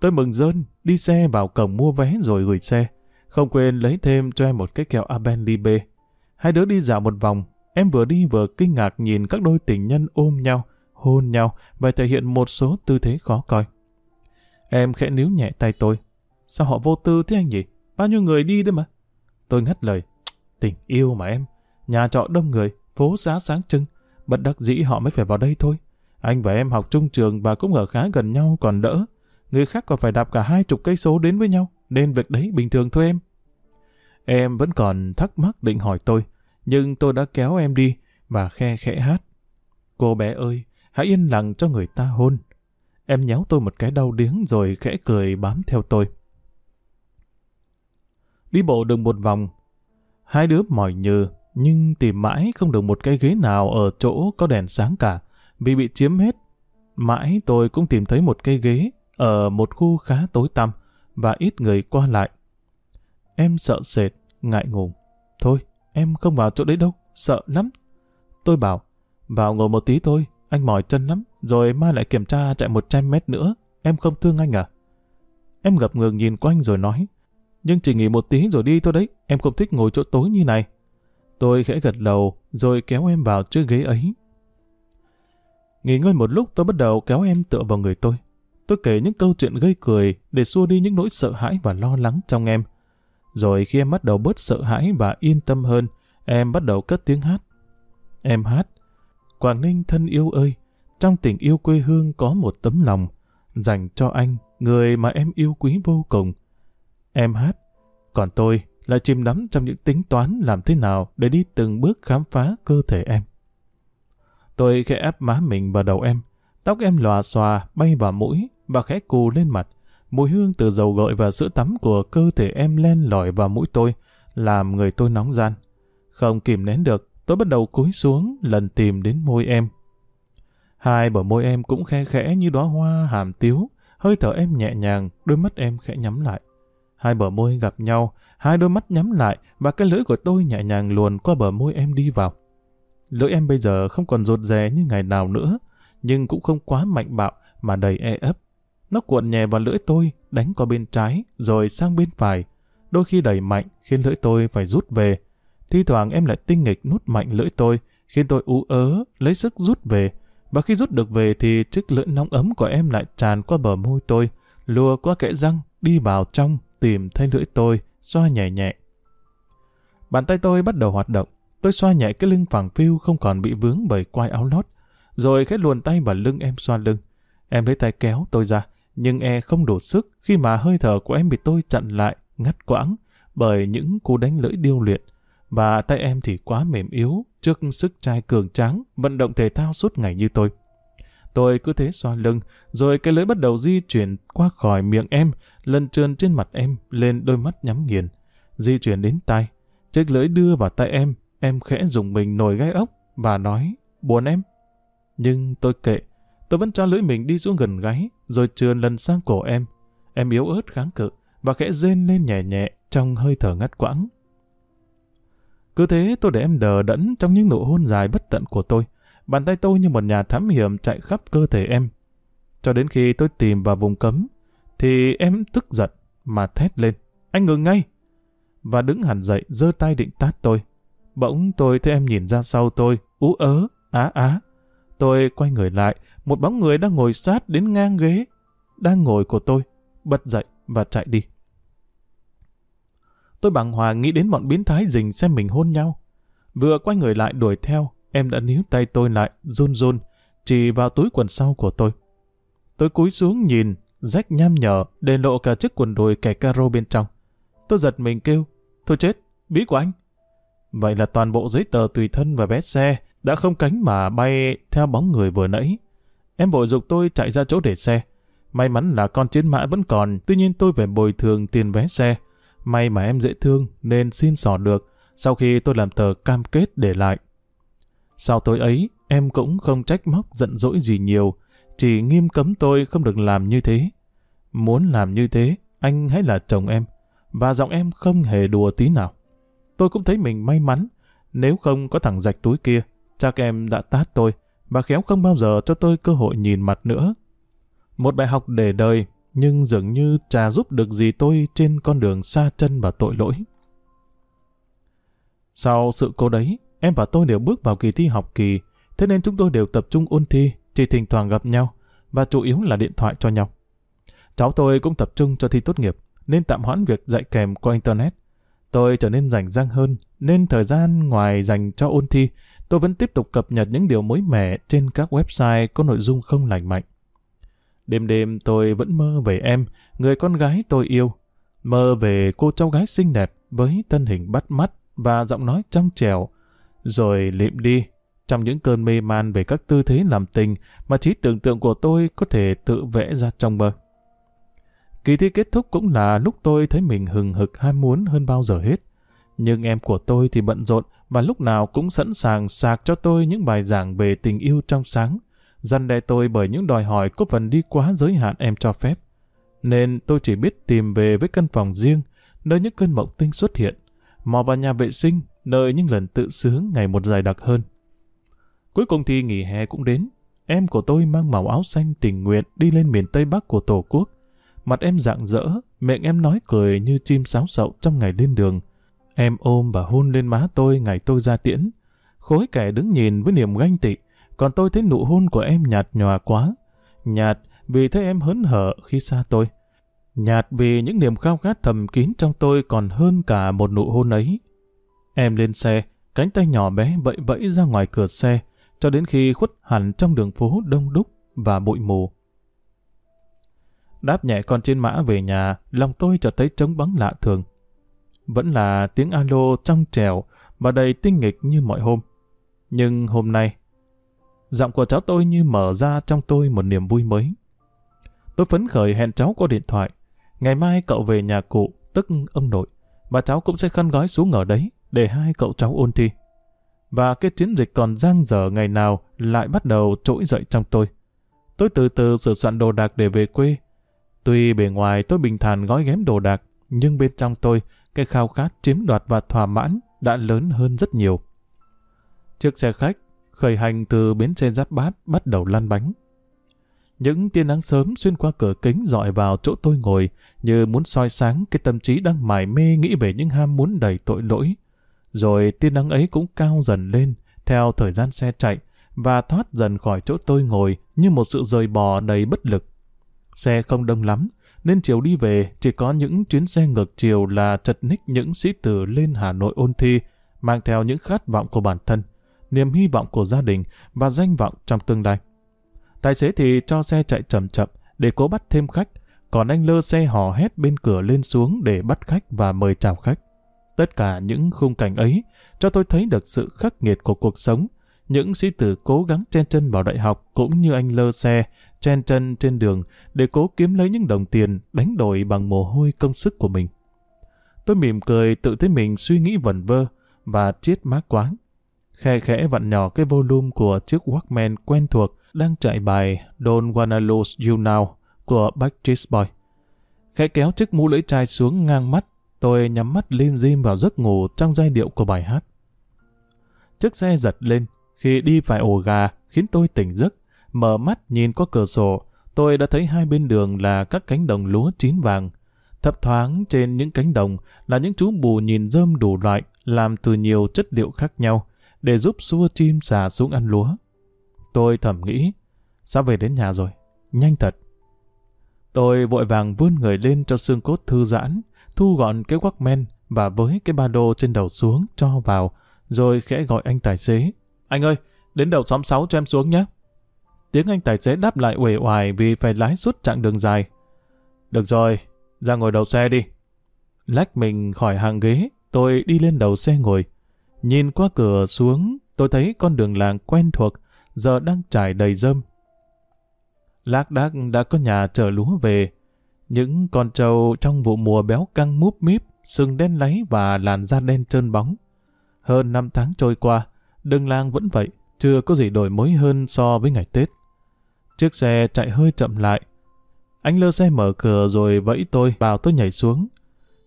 Tôi mừng rơn, đi xe vào cổng mua vé rồi gửi xe. Không quên lấy thêm cho em một cái kẹo Aben Libe. Hai đứa đi dạo một vòng, Em vừa đi vừa kinh ngạc nhìn các đôi tình nhân ôm nhau, hôn nhau và thể hiện một số tư thế khó coi. Em khẽ níu nhẹ tay tôi. Sao họ vô tư thế anh nhỉ? Bao nhiêu người đi đấy mà. Tôi ngắt lời. Tình yêu mà em. Nhà trọ đông người, phố xá sáng trưng. Bất đắc dĩ họ mới phải vào đây thôi. Anh và em học chung trường và cũng ở khá gần nhau còn đỡ. Người khác còn phải đạp cả hai chục cây số đến với nhau, nên việc đấy bình thường thôi em. Em vẫn còn thắc mắc định hỏi tôi, nhưng tôi đã kéo em đi và khe khẽ hát. Cô bé ơi, hãy yên lặng cho người ta hôn. Em nhéo tôi một cái đau điếng rồi khẽ cười bám theo tôi. Đi bộ được một vòng, hai đứa mỏi nhừ, nhưng tìm mãi không được một cái ghế nào ở chỗ có đèn sáng cả, vì bị chiếm hết. Mãi tôi cũng tìm thấy một cây ghế ở một khu khá tối tăm và ít người qua lại. Em sợ sệt, ngại ngùng. Thôi, em không vào chỗ đấy đâu, sợ lắm. Tôi bảo, vào ngồi một tí thôi, anh mỏi chân lắm, rồi mai lại kiểm tra chạy 100 mét nữa, em không thương anh à? Em ngập ngừng nhìn quanh rồi nói, nhưng chỉ nghỉ một tí rồi đi thôi đấy, em không thích ngồi chỗ tối như này. Tôi khẽ gật đầu, rồi kéo em vào chiếc ghế ấy. Nghỉ ngơi một lúc tôi bắt đầu kéo em tựa vào người tôi. Tôi kể những câu chuyện gây cười để xua đi những nỗi sợ hãi và lo lắng trong em. Rồi khi em bắt đầu bớt sợ hãi và yên tâm hơn, em bắt đầu cất tiếng hát. Em hát, Quảng Ninh thân yêu ơi, trong tình yêu quê hương có một tấm lòng, dành cho anh, người mà em yêu quý vô cùng. Em hát, còn tôi lại chìm đắm trong những tính toán làm thế nào để đi từng bước khám phá cơ thể em. Tôi khẽ áp má mình vào đầu em, tóc em lòa xòa bay vào mũi và khẽ cù lên mặt. Mùi hương từ dầu gội và sữa tắm của cơ thể em len lỏi vào mũi tôi, làm người tôi nóng gian. Không kìm nén được, tôi bắt đầu cúi xuống lần tìm đến môi em. Hai bờ môi em cũng khe khẽ như đóa hoa hàm tiếu, hơi thở em nhẹ nhàng, đôi mắt em khẽ nhắm lại. Hai bờ môi gặp nhau, hai đôi mắt nhắm lại và cái lưỡi của tôi nhẹ nhàng luồn qua bờ môi em đi vào. Lưỡi em bây giờ không còn rụt rè như ngày nào nữa, nhưng cũng không quá mạnh bạo mà đầy e ấp. Nó cuộn nhẹ vào lưỡi tôi, đánh qua bên trái, rồi sang bên phải. Đôi khi đẩy mạnh, khiến lưỡi tôi phải rút về. Thi thoảng em lại tinh nghịch nút mạnh lưỡi tôi, khiến tôi ú ớ, lấy sức rút về. Và khi rút được về thì chiếc lưỡi nóng ấm của em lại tràn qua bờ môi tôi, lùa qua kẽ răng, đi vào trong, tìm thấy lưỡi tôi, xoa nhẹ nhẹ. Bàn tay tôi bắt đầu hoạt động, tôi xoa nhẹ cái lưng phẳng phiu không còn bị vướng bởi quai áo lót, rồi khẽ luồn tay vào lưng em xoa lưng. Em lấy tay kéo tôi ra, nhưng e không đủ sức khi mà hơi thở của em bị tôi chặn lại, ngắt quãng bởi những cú đánh lưỡi điêu luyện. Và tay em thì quá mềm yếu trước sức trai cường tráng, vận động thể thao suốt ngày như tôi. Tôi cứ thế xoa lưng, rồi cái lưỡi bắt đầu di chuyển qua khỏi miệng em, lần trơn trên mặt em, lên đôi mắt nhắm nghiền. Di chuyển đến tai. Chiếc lưỡi đưa vào tay em, em khẽ dùng mình nổi gai ốc và nói, buồn em. Nhưng tôi kệ, tôi vẫn cho lưỡi mình đi xuống gần gáy, rồi trườn lần sang cổ em. Em yếu ớt kháng cự, và khẽ rên lên nhẹ nhẹ trong hơi thở ngắt quãng. Cứ thế tôi để em đờ đẫn trong những nụ hôn dài bất tận của tôi. Bàn tay tôi như một nhà thám hiểm chạy khắp cơ thể em. Cho đến khi tôi tìm vào vùng cấm, thì em tức giận mà thét lên. Anh ngừng ngay! Và đứng hẳn dậy, giơ tay định tát tôi. Bỗng tôi thấy em nhìn ra sau tôi, ú ớ, á á. Tôi quay người lại, một bóng người đang ngồi sát đến ngang ghế, đang ngồi của tôi, bật dậy và chạy đi. Tôi bằng hòa nghĩ đến bọn biến thái rình xem mình hôn nhau. Vừa quay người lại đuổi theo, em đã níu tay tôi lại, run run, chỉ vào túi quần sau của tôi. Tôi cúi xuống nhìn, rách nham nhở, để lộ cả chiếc quần đùi kẻ caro bên trong. Tôi giật mình kêu, thôi chết, bí của anh. Vậy là toàn bộ giấy tờ tùy thân và vé xe đã không cánh mà bay theo bóng người vừa nãy. Em vội dục tôi chạy ra chỗ để xe. May mắn là con chiến mã vẫn còn, tuy nhiên tôi phải bồi thường tiền vé xe. May mà em dễ thương nên xin sỏ được sau khi tôi làm tờ cam kết để lại. Sau tối ấy, em cũng không trách móc giận dỗi gì nhiều, chỉ nghiêm cấm tôi không được làm như thế. Muốn làm như thế, anh hãy là chồng em, và giọng em không hề đùa tí nào. Tôi cũng thấy mình may mắn, nếu không có thằng rạch túi kia, chắc em đã tát tôi, và khéo không bao giờ cho tôi cơ hội nhìn mặt nữa. Một bài học để đời, nhưng dường như trà giúp được gì tôi trên con đường xa chân và tội lỗi. Sau sự cố đấy, em và tôi đều bước vào kỳ thi học kỳ, thế nên chúng tôi đều tập trung ôn thi, chỉ thỉnh thoảng gặp nhau, và chủ yếu là điện thoại cho nhau. Cháu tôi cũng tập trung cho thi tốt nghiệp, nên tạm hoãn việc dạy kèm qua Internet. Tôi trở nên rảnh rang hơn, nên thời gian ngoài dành cho ôn thi, tôi vẫn tiếp tục cập nhật những điều mới mẻ trên các website có nội dung không lành mạnh. Đêm đêm tôi vẫn mơ về em, người con gái tôi yêu. Mơ về cô cháu gái xinh đẹp với thân hình bắt mắt và giọng nói trong trẻo. Rồi liệm đi, trong những cơn mê man về các tư thế làm tình mà trí tưởng tượng của tôi có thể tự vẽ ra trong mơ. Kỳ thi kết thúc cũng là lúc tôi thấy mình hừng hực ham muốn hơn bao giờ hết. Nhưng em của tôi thì bận rộn và lúc nào cũng sẵn sàng sạc cho tôi những bài giảng về tình yêu trong sáng, dằn đe tôi bởi những đòi hỏi có phần đi quá giới hạn em cho phép. Nên tôi chỉ biết tìm về với căn phòng riêng, nơi những cơn mộng tinh xuất hiện, mò vào nhà vệ sinh, nơi những lần tự sướng ngày một dài đặc hơn. Cuối cùng thì nghỉ hè cũng đến. Em của tôi mang màu áo xanh tình nguyện đi lên miền Tây Bắc của Tổ quốc. Mặt em rạng rỡ, miệng em nói cười như chim sáo sậu trong ngày lên đường. Em ôm và hôn lên má tôi ngày tôi ra tiễn. Khối kẻ đứng nhìn với niềm ganh tị, còn tôi thấy nụ hôn của em nhạt nhòa quá. Nhạt vì thấy em hớn hở khi xa tôi. Nhạt vì những niềm khao khát thầm kín trong tôi còn hơn cả một nụ hôn ấy. Em lên xe, cánh tay nhỏ bé bậy bẫy ra ngoài cửa xe, cho đến khi khuất hẳn trong đường phố đông đúc và bụi mù. Đáp nhẹ con trên mã về nhà, lòng tôi chợt thấy trống bắn lạ thường. Vẫn là tiếng alo trong trèo và đầy tinh nghịch như mọi hôm. Nhưng hôm nay, giọng của cháu tôi như mở ra trong tôi một niềm vui mới. Tôi phấn khởi hẹn cháu qua điện thoại. Ngày mai cậu về nhà cụ, tức ông nội, và cháu cũng sẽ khăn gói xuống ở đấy để hai cậu cháu ôn thi. Và cái chiến dịch còn giang dở ngày nào lại bắt đầu trỗi dậy trong tôi. Tôi từ từ sửa soạn đồ đạc để về quê. Tuy bề ngoài tôi bình thản gói ghém đồ đạc, nhưng bên trong tôi, cái khao khát chiếm đoạt và thỏa mãn đã lớn hơn rất nhiều. Chiếc xe khách khởi hành từ bến xe giáp bát bắt đầu lăn bánh. Những tia nắng sớm xuyên qua cửa kính dọi vào chỗ tôi ngồi như muốn soi sáng cái tâm trí đang mải mê nghĩ về những ham muốn đầy tội lỗi. Rồi tia nắng ấy cũng cao dần lên theo thời gian xe chạy và thoát dần khỏi chỗ tôi ngồi như một sự rời bò đầy bất lực. Xe không đông lắm, nên chiều đi về chỉ có những chuyến xe ngược chiều là chật ních những sĩ tử lên Hà Nội ôn thi, mang theo những khát vọng của bản thân, niềm hy vọng của gia đình và danh vọng trong tương lai. Tài xế thì cho xe chạy chậm chậm để cố bắt thêm khách, còn anh lơ xe hò hét bên cửa lên xuống để bắt khách và mời chào khách. Tất cả những khung cảnh ấy cho tôi thấy được sự khắc nghiệt của cuộc sống. Những sĩ tử cố gắng chen chân vào đại học cũng như anh lơ xe, chen chân trên đường để cố kiếm lấy những đồng tiền đánh đổi bằng mồ hôi công sức của mình. Tôi mỉm cười tự thấy mình suy nghĩ vẩn vơ và chiết má quáng Khe khẽ vặn nhỏ cái volume của chiếc Walkman quen thuộc đang chạy bài Don't Wanna Lose You Now của Backstreet Boy. Khẽ kéo chiếc mũ lưỡi chai xuống ngang mắt, tôi nhắm mắt lim dim vào giấc ngủ trong giai điệu của bài hát. Chiếc xe giật lên, khi đi phải ổ gà khiến tôi tỉnh giấc, mở mắt nhìn qua cửa sổ, tôi đã thấy hai bên đường là các cánh đồng lúa chín vàng. Thấp thoáng trên những cánh đồng là những chú bù nhìn rơm đủ loại làm từ nhiều chất liệu khác nhau để giúp xua chim xà xuống ăn lúa. Tôi thầm nghĩ, sắp về đến nhà rồi, nhanh thật. Tôi vội vàng vươn người lên cho xương cốt thư giãn, thu gọn cái quắc men và với cái ba đô trên đầu xuống cho vào, rồi khẽ gọi anh tài xế. Anh ơi, đến đầu xóm 6 cho em xuống nhé. Tiếng anh tài xế đáp lại uể oải vì phải lái suốt chặng đường dài. Được rồi, ra ngồi đầu xe đi. Lách mình khỏi hàng ghế, tôi đi lên đầu xe ngồi. Nhìn qua cửa xuống, tôi thấy con đường làng quen thuộc, giờ đang trải đầy rơm. Lác đác đã có nhà chở lúa về. Những con trâu trong vụ mùa béo căng múp míp, sừng đen láy và làn da đen trơn bóng. Hơn năm tháng trôi qua, đường làng vẫn vậy, chưa có gì đổi mới hơn so với ngày Tết. Chiếc xe chạy hơi chậm lại. Anh lơ xe mở cửa rồi vẫy tôi, bảo tôi nhảy xuống.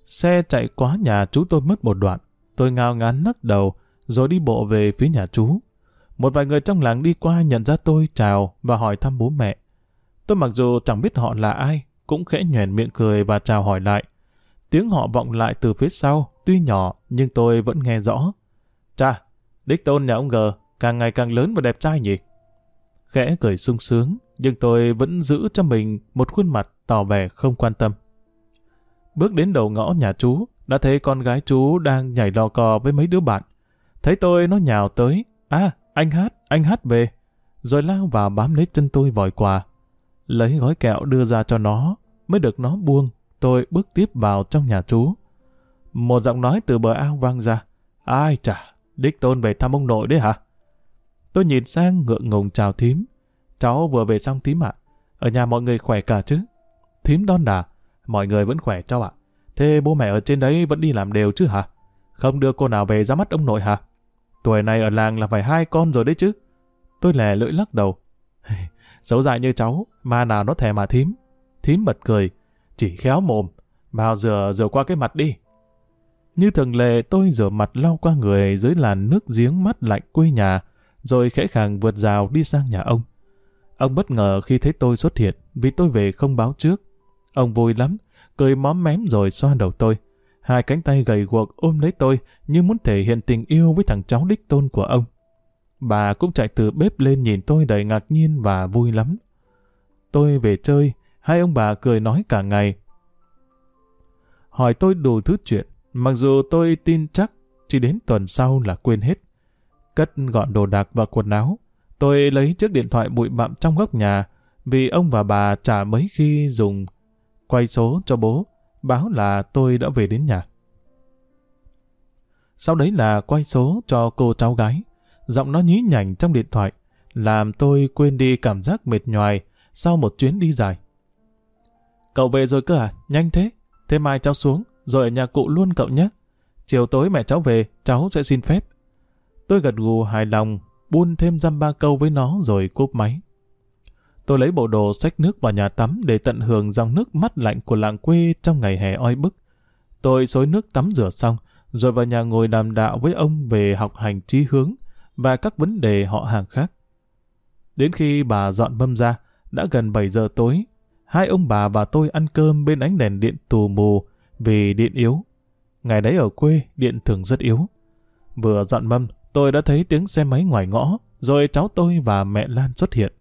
Xe chạy quá nhà chú tôi mất một đoạn. Tôi ngao ngán lắc đầu, rồi đi bộ về phía nhà chú. Một vài người trong làng đi qua nhận ra tôi chào và hỏi thăm bố mẹ. Tôi mặc dù chẳng biết họ là ai, cũng khẽ nhoẻn miệng cười và chào hỏi lại. Tiếng họ vọng lại từ phía sau, tuy nhỏ nhưng tôi vẫn nghe rõ. Cha, đích tôn nhà ông G càng ngày càng lớn và đẹp trai nhỉ? Khẽ cười sung sướng, nhưng tôi vẫn giữ cho mình một khuôn mặt tỏ vẻ không quan tâm. Bước đến đầu ngõ nhà chú, đã thấy con gái chú đang nhảy lò cò với mấy đứa bạn. Thấy tôi nó nhào tới, à, anh hát, anh hát về. Rồi lao vào bám lấy chân tôi vòi quà. Lấy gói kẹo đưa ra cho nó, mới được nó buông, tôi bước tiếp vào trong nhà chú. Một giọng nói từ bờ ao vang ra. Ai chả, đích tôn về thăm ông nội đấy hả? Tôi nhìn sang ngượng ngùng chào thím. Cháu vừa về xong thím ạ. Ở nhà mọi người khỏe cả chứ? Thím đon đà. Mọi người vẫn khỏe cháu ạ. Thế bố mẹ ở trên đấy vẫn đi làm đều chứ hả? Không đưa cô nào về ra mắt ông nội hả? Tuổi này ở làng là phải hai con rồi đấy chứ. Tôi lè lưỡi lắc đầu. Xấu dại như cháu, mà nào nó thèm mà thím. Thím bật cười. Chỉ khéo mồm. Bao giờ rửa qua cái mặt đi. Như thường lệ tôi rửa mặt lau qua người dưới làn nước giếng mát lạnh quê nhà, rồi khẽ khàng vượt rào đi sang nhà ông. Ông bất ngờ khi thấy tôi xuất hiện vì tôi về không báo trước. Ông vui lắm, cười móm mém rồi xoa đầu tôi. Hai cánh tay gầy guộc ôm lấy tôi như muốn thể hiện tình yêu với thằng cháu đích tôn của ông. Bà cũng chạy từ bếp lên nhìn tôi đầy ngạc nhiên và vui lắm. Tôi về chơi, hai ông bà cười nói cả ngày. Hỏi tôi đủ thứ chuyện, mặc dù tôi tin chắc chỉ đến tuần sau là quên hết. Cất gọn đồ đạc và quần áo, tôi lấy chiếc điện thoại bụi bặm trong góc nhà vì ông và bà chả mấy khi dùng quay số cho bố, báo là tôi đã về đến nhà. Sau đấy là quay số cho cô cháu gái. Giọng nó nhí nhảnh trong điện thoại, làm tôi quên đi cảm giác mệt nhoài sau một chuyến đi dài. Cậu về rồi cơ à? Nhanh thế. Thế mai cháu xuống, rồi ở nhà cụ luôn cậu nhé. Chiều tối mẹ cháu về, cháu sẽ xin phép. Tôi gật gù hài lòng, buôn thêm dăm ba câu với nó rồi cúp máy. Tôi lấy bộ đồ xách nước vào nhà tắm để tận hưởng dòng nước mắt lạnh của làng quê trong ngày hè oi bức. Tôi xối nước tắm rửa xong, rồi vào nhà ngồi đàm đạo với ông về học hành trí hướng và các vấn đề họ hàng khác. Đến khi bà dọn mâm ra, đã gần 7 giờ tối, hai ông bà và tôi ăn cơm bên ánh đèn điện tù mù vì điện yếu. Ngày đấy ở quê, điện thường rất yếu. Vừa dọn mâm, tôi đã thấy tiếng xe máy ngoài ngõ, rồi cháu tôi và mẹ Lan xuất hiện.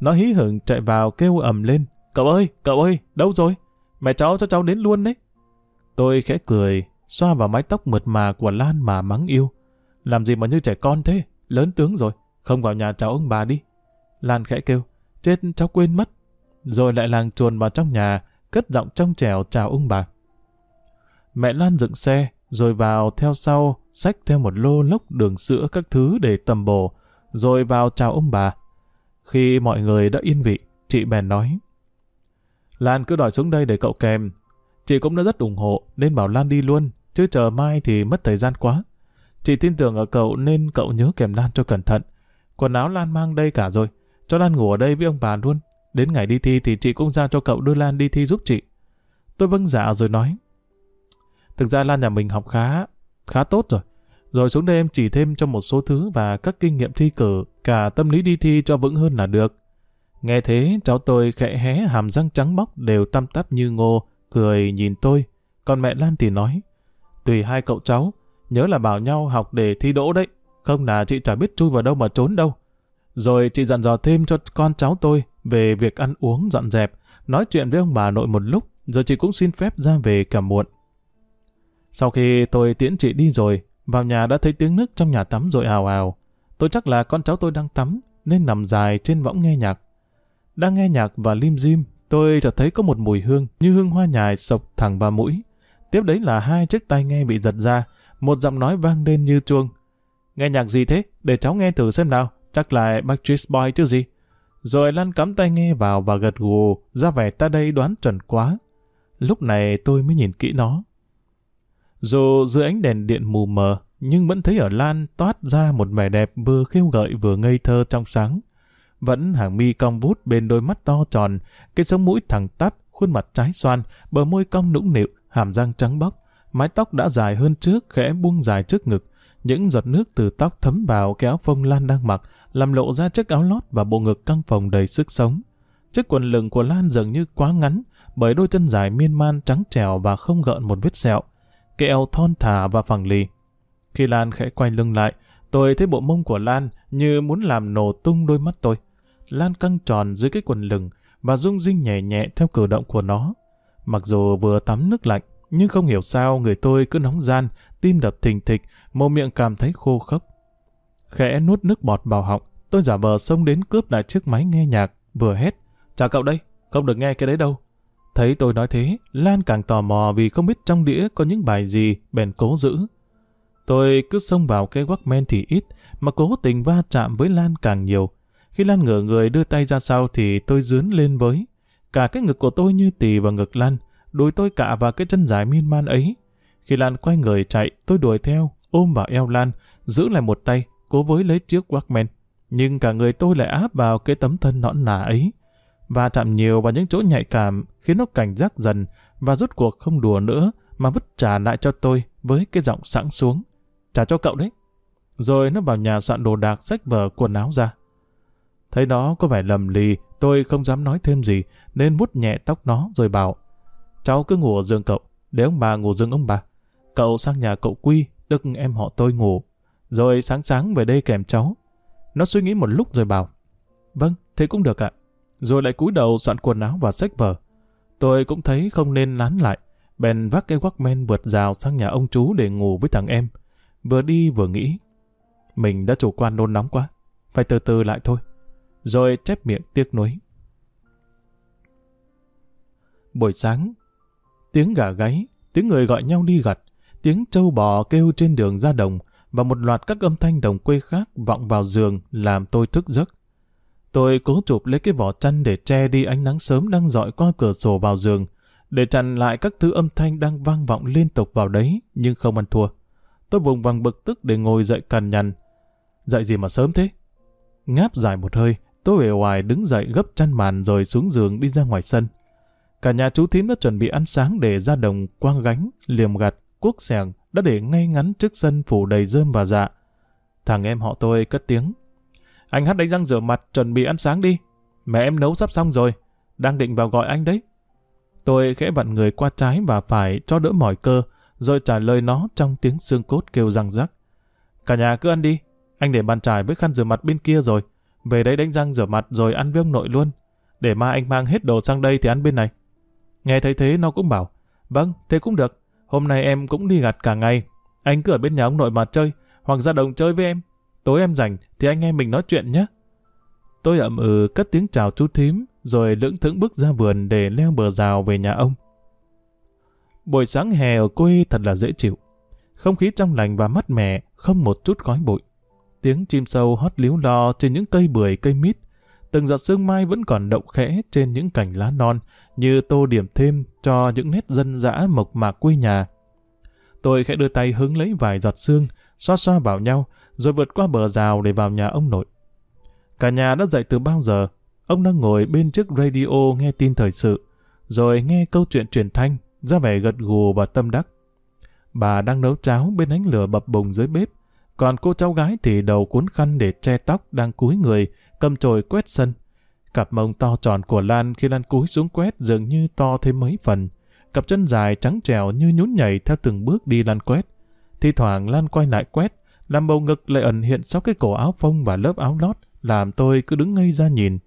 Nó hí hửng chạy vào kêu ầm lên. Cậu ơi, cậu ơi, đâu rồi? Mẹ cháu cho cháu đến luôn đấy. Tôi khẽ cười, xoa vào mái tóc mượt mà của Lan mà mắng yêu. Làm gì mà như trẻ con thế? Lớn tướng rồi, không vào nhà cháu ông bà đi. Lan khẽ kêu, chết cháu quên mất. Rồi lại làng chuồn vào trong nhà, cất giọng trong trèo chào ông bà. Mẹ Lan dựng xe, rồi vào theo sau, xách theo một lô lốc đường sữa các thứ để tầm bổ, rồi vào chào ông bà. Khi mọi người đã yên vị, chị bèn nói. Lan cứ đòi xuống đây để cậu kèm. Chị cũng đã rất ủng hộ nên bảo Lan đi luôn, chứ chờ mai thì mất thời gian quá. Chị tin tưởng ở cậu nên cậu nhớ kèm Lan cho cẩn thận. Quần áo Lan mang đây cả rồi, cho Lan ngủ ở đây với ông bà luôn. Đến ngày đi thi thì chị cũng ra cho cậu đưa Lan đi thi giúp chị. Tôi vâng dạ rồi nói. Thực ra Lan nhà mình học khá, khá tốt rồi. Rồi xuống đây em chỉ thêm cho một số thứ và các kinh nghiệm thi cử, cả tâm lý đi thi cho vững hơn là được. Nghe thế, cháu tôi khẽ hé hàm răng trắng bóc đều tăm tắp như ngô, cười nhìn tôi. Còn mẹ Lan thì nói, tùy hai cậu cháu, nhớ là bảo nhau học để thi đỗ đấy, không là chị chả biết chui vào đâu mà trốn đâu. Rồi chị dặn dò thêm cho con cháu tôi về việc ăn uống dọn dẹp, nói chuyện với ông bà nội một lúc, rồi chị cũng xin phép ra về cả muộn. Sau khi tôi tiễn chị đi rồi, vào nhà đã thấy tiếng nước trong nhà tắm rồi ào ào. Tôi chắc là con cháu tôi đang tắm, nên nằm dài trên võng nghe nhạc. Đang nghe nhạc và lim dim, tôi chợt thấy có một mùi hương như hương hoa nhài sộc thẳng vào mũi. Tiếp đấy là hai chiếc tai nghe bị giật ra, một giọng nói vang lên như chuông. Nghe nhạc gì thế? Để cháu nghe thử xem nào. Chắc là Backstreet Boy chứ gì. Rồi Lan cắm tay nghe vào và gật gù, ra vẻ ta đây đoán chuẩn quá. Lúc này tôi mới nhìn kỹ nó. Dù dưới ánh đèn điện mù mờ, nhưng vẫn thấy ở Lan toát ra một vẻ đẹp vừa khiêu gợi vừa ngây thơ trong sáng. Vẫn hàng mi cong vút bên đôi mắt to tròn, cái sống mũi thẳng tắp, khuôn mặt trái xoan, bờ môi cong nũng nịu, hàm răng trắng bóc. Mái tóc đã dài hơn trước, khẽ buông dài trước ngực. Những giọt nước từ tóc thấm vào cái áo phông Lan đang mặc, làm lộ ra chiếc áo lót và bộ ngực căng phồng đầy sức sống. Chiếc quần lửng của Lan dường như quá ngắn, bởi đôi chân dài miên man trắng trèo và không gợn một vết sẹo. Cái eo thon thả và phẳng lì. Khi Lan khẽ quay lưng lại, tôi thấy bộ mông của Lan như muốn làm nổ tung đôi mắt tôi. Lan căng tròn dưới cái quần lửng và rung rinh nhẹ nhẹ theo cử động của nó. Mặc dù vừa tắm nước lạnh, nhưng không hiểu sao người tôi cứ nóng gian, tim đập thình thịch, mồm miệng cảm thấy khô khốc. Khẽ nuốt nước bọt vào họng, tôi giả vờ xông đến cướp lại chiếc máy nghe nhạc, vừa hét. Chào cậu đây, không được nghe cái đấy đâu. Thấy tôi nói thế, Lan càng tò mò vì không biết trong đĩa có những bài gì, bèn cố giữ. Tôi cứ xông vào cái men thì ít, mà cố tình va chạm với Lan càng nhiều. Khi Lan ngửa người đưa tay ra sau thì tôi dướn lên với. Cả cái ngực của tôi như tì vào ngực Lan, đùi tôi cạ vào cái chân dài miên man ấy. Khi Lan quay người chạy, tôi đuổi theo, ôm vào eo Lan, giữ lại một tay, cố với lấy chiếc Walkman. Nhưng cả người tôi lại áp vào cái tấm thân nõn nà ấy. Và chạm nhiều vào những chỗ nhạy cảm khiến nó cảnh giác dần và rút cuộc không đùa nữa mà vứt trả lại cho tôi với cái giọng sẵn xuống. Trả cho cậu đấy. Rồi nó vào nhà soạn đồ đạc sách vở quần áo ra. Thấy nó có vẻ lầm lì, tôi không dám nói thêm gì nên vuốt nhẹ tóc nó rồi bảo Cháu cứ ngủ ở giường cậu, để ông bà ngủ giường ông bà. Cậu sang nhà cậu Quy, tức em họ tôi ngủ. Rồi sáng sáng về đây kèm cháu. Nó suy nghĩ một lúc rồi bảo Vâng, thế cũng được ạ. Rồi lại cúi đầu soạn quần áo và sách vở. Tôi cũng thấy không nên lán lại. Bèn vác cái men vượt rào sang nhà ông chú để ngủ với thằng em. Vừa đi vừa nghĩ. Mình đã chủ quan nôn nóng quá. Phải từ từ lại thôi. Rồi chép miệng tiếc nuối. Buổi sáng, tiếng gà gáy, tiếng người gọi nhau đi gặt, tiếng trâu bò kêu trên đường ra đồng và một loạt các âm thanh đồng quê khác vọng vào giường làm tôi thức giấc. Tôi cố chụp lấy cái vỏ chăn để che đi ánh nắng sớm đang dọi qua cửa sổ vào giường, để chặn lại các thứ âm thanh đang vang vọng liên tục vào đấy, nhưng không ăn thua. Tôi vùng vằng bực tức để ngồi dậy cằn nhằn. Dậy gì mà sớm thế? Ngáp dài một hơi, tôi về ngoài đứng dậy gấp chăn màn rồi xuống giường đi ra ngoài sân. Cả nhà chú thím đã chuẩn bị ăn sáng để ra đồng quang gánh, liềm gặt, cuốc sẻng đã để ngay ngắn trước sân phủ đầy rơm và dạ. Thằng em họ tôi cất tiếng. Anh hát đánh răng rửa mặt, chuẩn bị ăn sáng đi. Mẹ em nấu sắp xong rồi, đang định vào gọi anh đấy. Tôi khẽ vặn người qua trái và phải cho đỡ mỏi cơ, rồi trả lời nó trong tiếng xương cốt kêu răng rắc. Cả nhà cứ ăn đi, anh để bàn trải với khăn rửa mặt bên kia rồi. Về đấy đánh răng rửa mặt rồi ăn với ông nội luôn. Để mai anh mang hết đồ sang đây thì ăn bên này. Nghe thấy thế nó cũng bảo, vâng, thế cũng được. Hôm nay em cũng đi gặt cả ngày. Anh cứ ở bên nhà ông nội mà chơi, hoặc ra đồng chơi với em. Tối em rảnh thì anh em mình nói chuyện nhé. Tôi ậm ừ cất tiếng chào chú thím, rồi lững thững bước ra vườn để leo bờ rào về nhà ông. Buổi sáng hè ở quê thật là dễ chịu. Không khí trong lành và mát mẻ, không một chút khói bụi. Tiếng chim sâu hót líu lo trên những cây bưởi cây mít. Từng giọt sương mai vẫn còn động khẽ trên những cành lá non, như tô điểm thêm cho những nét dân dã mộc mạc quê nhà. Tôi khẽ đưa tay hứng lấy vài giọt sương, xoa xoa vào nhau, rồi vượt qua bờ rào để vào nhà ông nội. Cả nhà đã dậy từ bao giờ, ông đang ngồi bên chiếc radio nghe tin thời sự, rồi nghe câu chuyện truyền thanh, ra vẻ gật gù và tâm đắc. Bà đang nấu cháo bên ánh lửa bập bùng dưới bếp, còn cô cháu gái thì đầu cuốn khăn để che tóc đang cúi người, cầm chổi quét sân. Cặp mông to tròn của Lan khi Lan cúi xuống quét dường như to thêm mấy phần. Cặp chân dài trắng trèo như nhún nhảy theo từng bước đi Lan quét. Thì thoảng Lan quay lại quét, làm bầu ngực lại ẩn hiện sau cái cổ áo phông và lớp áo lót, làm tôi cứ đứng ngây ra nhìn.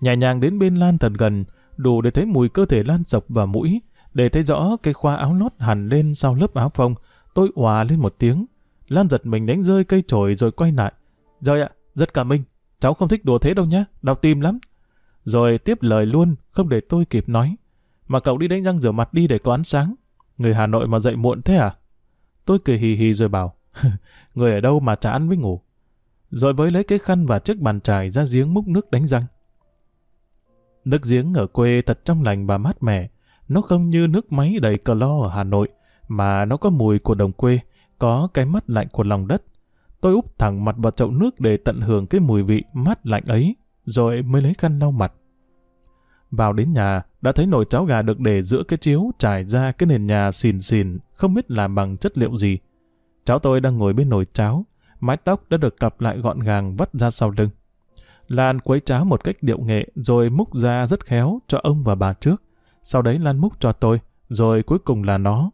Nhẹ nhàng đến bên Lan thật gần, đủ để thấy mùi cơ thể Lan sộc vào mũi, để thấy rõ cái khoa áo lót hẳn lên sau lớp áo phông, tôi òa lên một tiếng. Lan giật mình đánh rơi cây chổi rồi quay lại. Rồi ạ, rất cảm minh, Cháu không thích đùa thế đâu nhá, đau tim lắm. Rồi tiếp lời luôn, không để tôi kịp nói. Mà cậu đi đánh răng rửa mặt đi để có ánh sáng. Người Hà Nội mà dậy muộn thế à? Tôi cười hì hì rồi bảo, người ở đâu mà chả ăn với ngủ. Rồi với lấy cái khăn và chiếc bàn trải ra giếng múc nước đánh răng. Nước giếng ở quê thật trong lành và mát mẻ. Nó không như nước máy đầy clo ở Hà Nội, mà nó có mùi của đồng quê, có cái mắt lạnh của lòng đất. Tôi úp thẳng mặt vào chậu nước để tận hưởng cái mùi vị mát lạnh ấy, rồi mới lấy khăn lau mặt. Vào đến nhà, đã thấy nồi cháo gà được để giữa cái chiếu trải ra cái nền nhà xìn xìn, không biết làm bằng chất liệu gì. Cháu tôi đang ngồi bên nồi cháo, mái tóc đã được cặp lại gọn gàng vắt ra sau lưng. Lan quấy cháo một cách điệu nghệ rồi múc ra rất khéo cho ông và bà trước. Sau đấy Lan múc cho tôi, rồi cuối cùng là nó.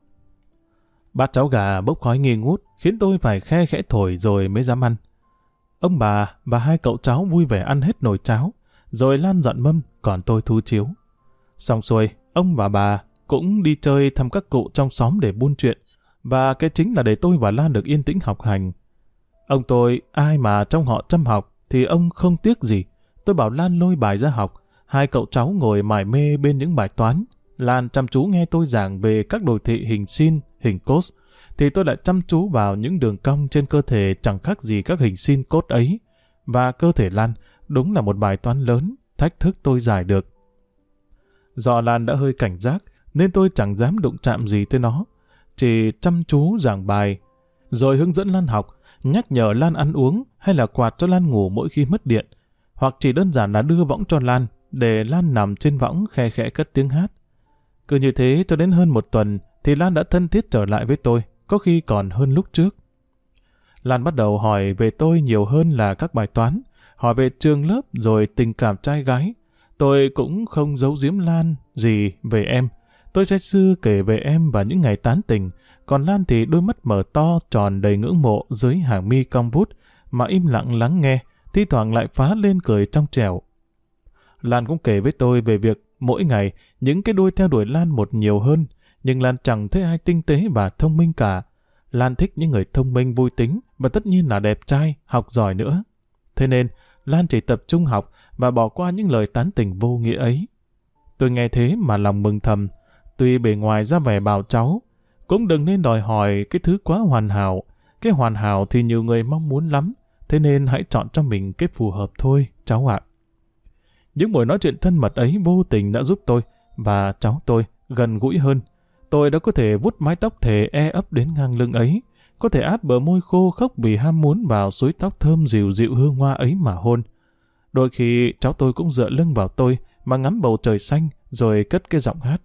Bát cháo gà bốc khói nghi ngút, khiến tôi phải khe khẽ thổi rồi mới dám ăn. Ông bà và hai cậu cháu vui vẻ ăn hết nồi cháo, rồi Lan dọn mâm, còn tôi thu chiếu. Xong xuôi, ông và bà cũng đi chơi thăm các cụ trong xóm để buôn chuyện, và cái chính là để tôi và Lan được yên tĩnh học hành. Ông tôi, ai mà trong họ chăm học, thì ông không tiếc gì. Tôi bảo Lan lôi bài ra học, hai cậu cháu ngồi mải mê bên những bài toán. Lan chăm chú nghe tôi giảng về các đồ thị hình sin, hình cos, thì tôi lại chăm chú vào những đường cong trên cơ thể chẳng khác gì các hình sin cốt ấy. Và cơ thể Lan đúng là một bài toán lớn, thách thức tôi giải được. Do Lan đã hơi cảnh giác, nên tôi chẳng dám đụng chạm gì tới nó. Chỉ chăm chú giảng bài, rồi hướng dẫn Lan học, nhắc nhở Lan ăn uống hay là quạt cho Lan ngủ mỗi khi mất điện, hoặc chỉ đơn giản là đưa võng cho Lan để Lan nằm trên võng khe khẽ cất tiếng hát. Cứ như thế cho đến hơn một tuần thì Lan đã thân thiết trở lại với tôi, có khi còn hơn lúc trước. Lan bắt đầu hỏi về tôi nhiều hơn là các bài toán, hỏi về trường lớp rồi tình cảm trai gái. Tôi cũng không giấu giếm Lan gì về em. Tôi sẽ xưa kể về em và những ngày tán tình, còn Lan thì đôi mắt mở to tròn đầy ngưỡng mộ dưới hàng mi cong vút, mà im lặng lắng nghe, thi thoảng lại phá lên cười trong trẻo. Lan cũng kể với tôi về việc mỗi ngày những cái đuôi theo đuổi Lan một nhiều hơn, nhưng Lan chẳng thấy ai tinh tế và thông minh cả. Lan thích những người thông minh vui tính và tất nhiên là đẹp trai, học giỏi nữa. Thế nên, Lan chỉ tập trung học và bỏ qua những lời tán tỉnh vô nghĩa ấy. Tôi nghe thế mà lòng mừng thầm, tuy bề ngoài ra vẻ bảo cháu, cũng đừng nên đòi hỏi cái thứ quá hoàn hảo. Cái hoàn hảo thì nhiều người mong muốn lắm, thế nên hãy chọn cho mình cái phù hợp thôi, cháu ạ. Những buổi nói chuyện thân mật ấy vô tình đã giúp tôi và cháu tôi gần gũi hơn. Tôi đã có thể vút mái tóc thề e ấp đến ngang lưng ấy, có thể áp bờ môi khô khóc vì ham muốn vào suối tóc thơm dịu dịu hương hoa ấy mà hôn. Đôi khi cháu tôi cũng dựa lưng vào tôi mà ngắm bầu trời xanh rồi cất cái giọng hát.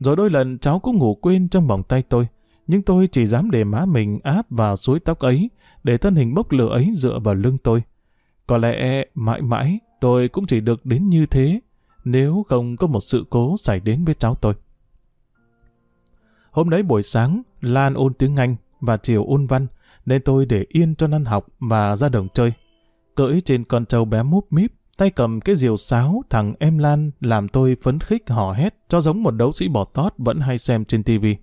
Rồi đôi lần cháu cũng ngủ quên trong vòng tay tôi, nhưng tôi chỉ dám để má mình áp vào suối tóc ấy, để thân hình bốc lửa ấy dựa vào lưng tôi. Có lẽ mãi mãi tôi cũng chỉ được đến như thế, nếu không có một sự cố xảy đến với cháu tôi. Hôm đấy buổi sáng, Lan ôn tiếng Anh và chiều ôn văn, nên tôi để yên cho Lan học và ra đồng chơi. Cưỡi trên con trâu bé múp míp, tay cầm cái diều sáo thằng em Lan làm tôi phấn khích hò hét cho giống một đấu sĩ bò tót vẫn hay xem trên tivi.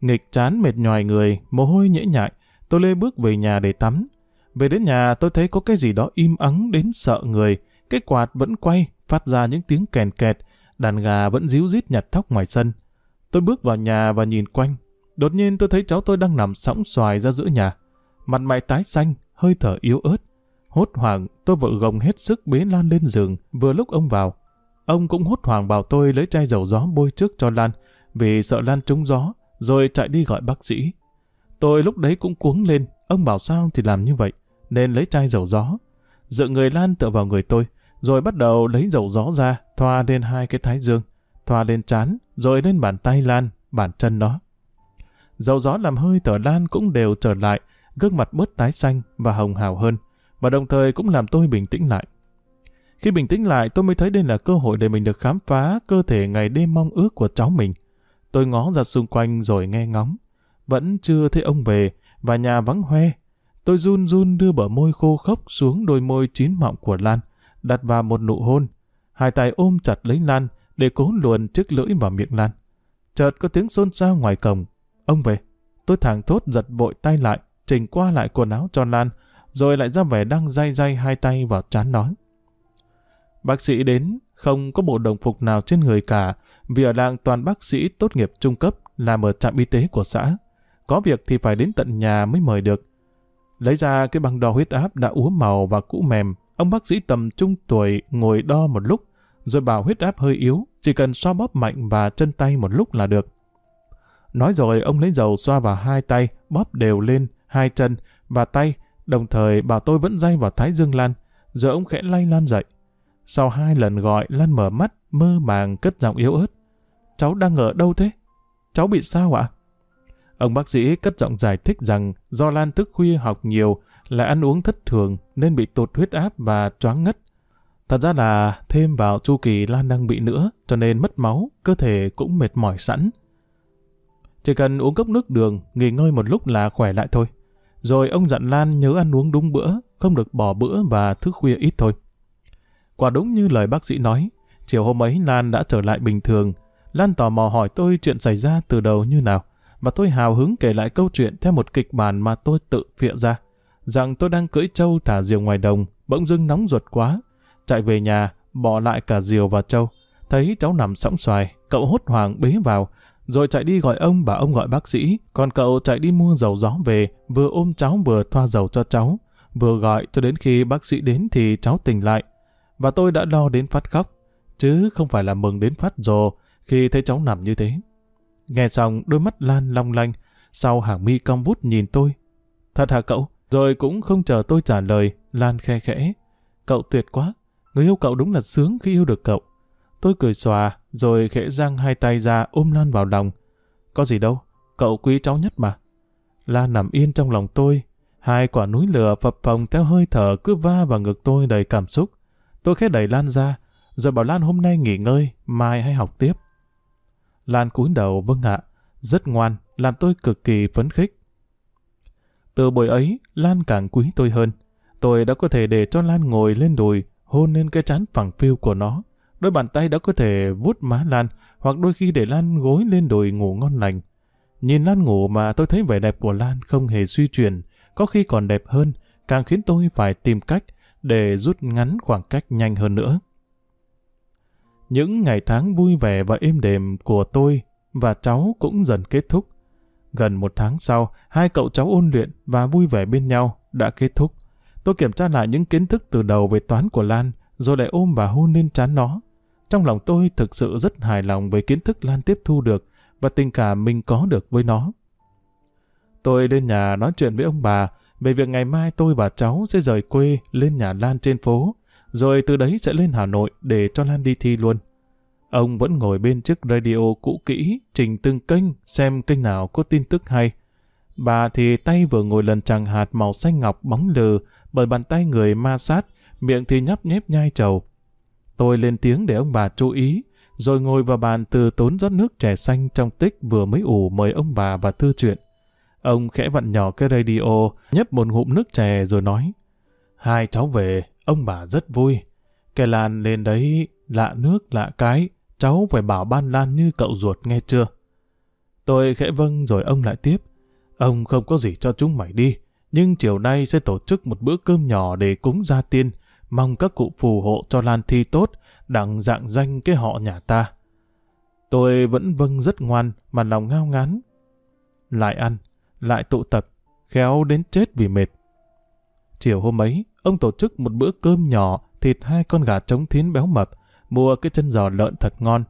Nghịch chán mệt nhòi người, mồ hôi nhễ nhại, tôi lê bước về nhà để tắm. Về đến nhà tôi thấy có cái gì đó im ắng đến sợ người, cái quạt vẫn quay, phát ra những tiếng kèn kẹt, đàn gà vẫn díu rít nhặt thóc ngoài sân. Tôi bước vào nhà và nhìn quanh. Đột nhiên tôi thấy cháu tôi đang nằm sóng xoài ra giữa nhà. Mặt mày tái xanh, hơi thở yếu ớt. Hốt hoảng, tôi vội gồng hết sức bế Lan lên giường vừa lúc ông vào. Ông cũng hốt hoảng bảo tôi lấy chai dầu gió bôi trước cho Lan vì sợ Lan trúng gió, rồi chạy đi gọi bác sĩ. Tôi lúc đấy cũng cuống lên, ông bảo sao thì làm như vậy, nên lấy chai dầu gió. Dựa người Lan tựa vào người tôi, rồi bắt đầu lấy dầu gió ra, thoa lên hai cái thái dương, thoa lên trán, rồi lên bàn tay Lan, bàn chân nó. Dầu gió làm hơi thở Lan cũng đều trở lại, gương mặt bớt tái xanh và hồng hào hơn, và đồng thời cũng làm tôi bình tĩnh lại. Khi bình tĩnh lại, tôi mới thấy đây là cơ hội để mình được khám phá cơ thể ngày đêm mong ước của cháu mình. Tôi ngó ra xung quanh rồi nghe ngóng. Vẫn chưa thấy ông về, và nhà vắng hoe. Tôi run run đưa bờ môi khô khốc xuống đôi môi chín mọng của Lan, đặt vào một nụ hôn. Hai tay ôm chặt lấy Lan, để cố luồn chiếc lưỡi vào miệng Lan. Chợt có tiếng xôn xao ngoài cổng. Ông về. Tôi thẳng thốt giật vội tay lại, chỉnh qua lại quần áo cho Lan, rồi lại ra vẻ đang day day hai tay vào chán nói. Bác sĩ đến, không có bộ đồng phục nào trên người cả, vì ở làng toàn bác sĩ tốt nghiệp trung cấp làm ở trạm y tế của xã. Có việc thì phải đến tận nhà mới mời được. Lấy ra cái băng đo huyết áp đã úa màu và cũ mềm, ông bác sĩ tầm trung tuổi ngồi đo một lúc, rồi bảo huyết áp hơi yếu, chỉ cần xoa bóp mạnh và chân tay một lúc là được. Nói rồi ông lấy dầu xoa vào hai tay, bóp đều lên, hai chân và tay, đồng thời bảo tôi vẫn dây vào thái dương Lan, rồi ông khẽ lay Lan dậy. Sau hai lần gọi, Lan mở mắt, mơ màng cất giọng yếu ớt. Cháu đang ở đâu thế? Cháu bị sao ạ? Ông bác sĩ cất giọng giải thích rằng do Lan thức khuya học nhiều, lại ăn uống thất thường nên bị tụt huyết áp và choáng ngất. Thật ra là thêm vào chu kỳ Lan đang bị nữa, cho nên mất máu, cơ thể cũng mệt mỏi sẵn. Chỉ cần uống cốc nước đường, nghỉ ngơi một lúc là khỏe lại thôi. Rồi ông dặn Lan nhớ ăn uống đúng bữa, không được bỏ bữa và thức khuya ít thôi. Quả đúng như lời bác sĩ nói, chiều hôm ấy Lan đã trở lại bình thường. Lan tò mò hỏi tôi chuyện xảy ra từ đầu như nào, và tôi hào hứng kể lại câu chuyện theo một kịch bản mà tôi tự viện ra. Rằng tôi đang cưỡi trâu thả diều ngoài đồng, bỗng dưng nóng ruột quá. Chạy về nhà, bỏ lại cả diều và châu Thấy cháu nằm sóng xoài, cậu hốt hoảng bế vào, rồi chạy đi gọi ông bà ông gọi bác sĩ, còn cậu chạy đi mua dầu gió về, vừa ôm cháu vừa thoa dầu cho cháu, vừa gọi cho đến khi bác sĩ đến thì cháu tỉnh lại. Và tôi đã lo đến phát khóc, chứ không phải là mừng đến phát rồ khi thấy cháu nằm như thế. Nghe xong đôi mắt Lan long lanh, sau hàng mi cong vút nhìn tôi. Thật hả cậu? Rồi cũng không chờ tôi trả lời, Lan khe khẽ. Cậu tuyệt quá, người yêu cậu đúng là sướng khi yêu được cậu. Tôi cười xòa, rồi khẽ giang hai tay ra ôm Lan vào lòng. Có gì đâu, cậu quý cháu nhất mà. Lan nằm yên trong lòng tôi, hai quả núi lửa phập phồng theo hơi thở cứ va vào ngực tôi đầy cảm xúc. Tôi khẽ đẩy Lan ra, rồi bảo Lan hôm nay nghỉ ngơi, mai hãy học tiếp. Lan cúi đầu vâng ạ, rất ngoan, làm tôi cực kỳ phấn khích. Từ buổi ấy, Lan càng quý tôi hơn. Tôi đã có thể để cho Lan ngồi lên đùi, hôn lên cái trán phẳng phiu của nó. Đôi bàn tay đã có thể vuốt má Lan, hoặc đôi khi để Lan gối lên đùi ngủ ngon lành. Nhìn Lan ngủ mà tôi thấy vẻ đẹp của Lan không hề suy chuyển, có khi còn đẹp hơn, càng khiến tôi phải tìm cách để rút ngắn khoảng cách nhanh hơn nữa. Những ngày tháng vui vẻ và êm đềm của tôi và cháu cũng dần kết thúc. Gần một tháng sau, hai cậu cháu ôn luyện và vui vẻ bên nhau đã kết thúc. Tôi kiểm tra lại những kiến thức từ đầu về toán của Lan, rồi lại ôm và hôn lên trán nó. Trong lòng tôi thực sự rất hài lòng về kiến thức Lan tiếp thu được và tình cảm mình có được với nó. Tôi lên nhà nói chuyện với ông bà về việc ngày mai tôi và cháu sẽ rời quê lên nhà Lan trên phố, rồi từ đấy sẽ lên Hà Nội để cho Lan đi thi luôn. Ông vẫn ngồi bên chiếc radio cũ kỹ, trình từng kênh xem kênh nào có tin tức hay. Bà thì tay vừa ngồi lần chàng hạt màu xanh ngọc bóng lừ bởi bàn tay người ma sát, miệng thì nhấp nhép nhai trầu. Tôi lên tiếng để ông bà chú ý, rồi ngồi vào bàn từ tốn rót nước chè xanh trong tích vừa mới ủ mời ông bà và thư chuyện. Ông khẽ vặn nhỏ cái radio, nhấp một ngụm nước chè rồi nói. Hai cháu về, ông bà rất vui. Cái làn lên đấy, lạ nước lạ cái, cháu phải bảo ban lan như cậu ruột nghe chưa? Tôi khẽ vâng rồi ông lại tiếp. Ông không có gì cho chúng mày đi, nhưng chiều nay sẽ tổ chức một bữa cơm nhỏ để cúng gia tiên, mong các cụ phù hộ cho Lan thi tốt, đặng dạng danh cái họ nhà ta. Tôi vẫn vâng rất ngoan, mà lòng ngao ngán. Lại ăn, lại tụ tập, khéo đến chết vì mệt. Chiều hôm ấy, ông tổ chức một bữa cơm nhỏ, thịt hai con gà trống thiến béo mập, mua cái chân giò lợn thật ngon.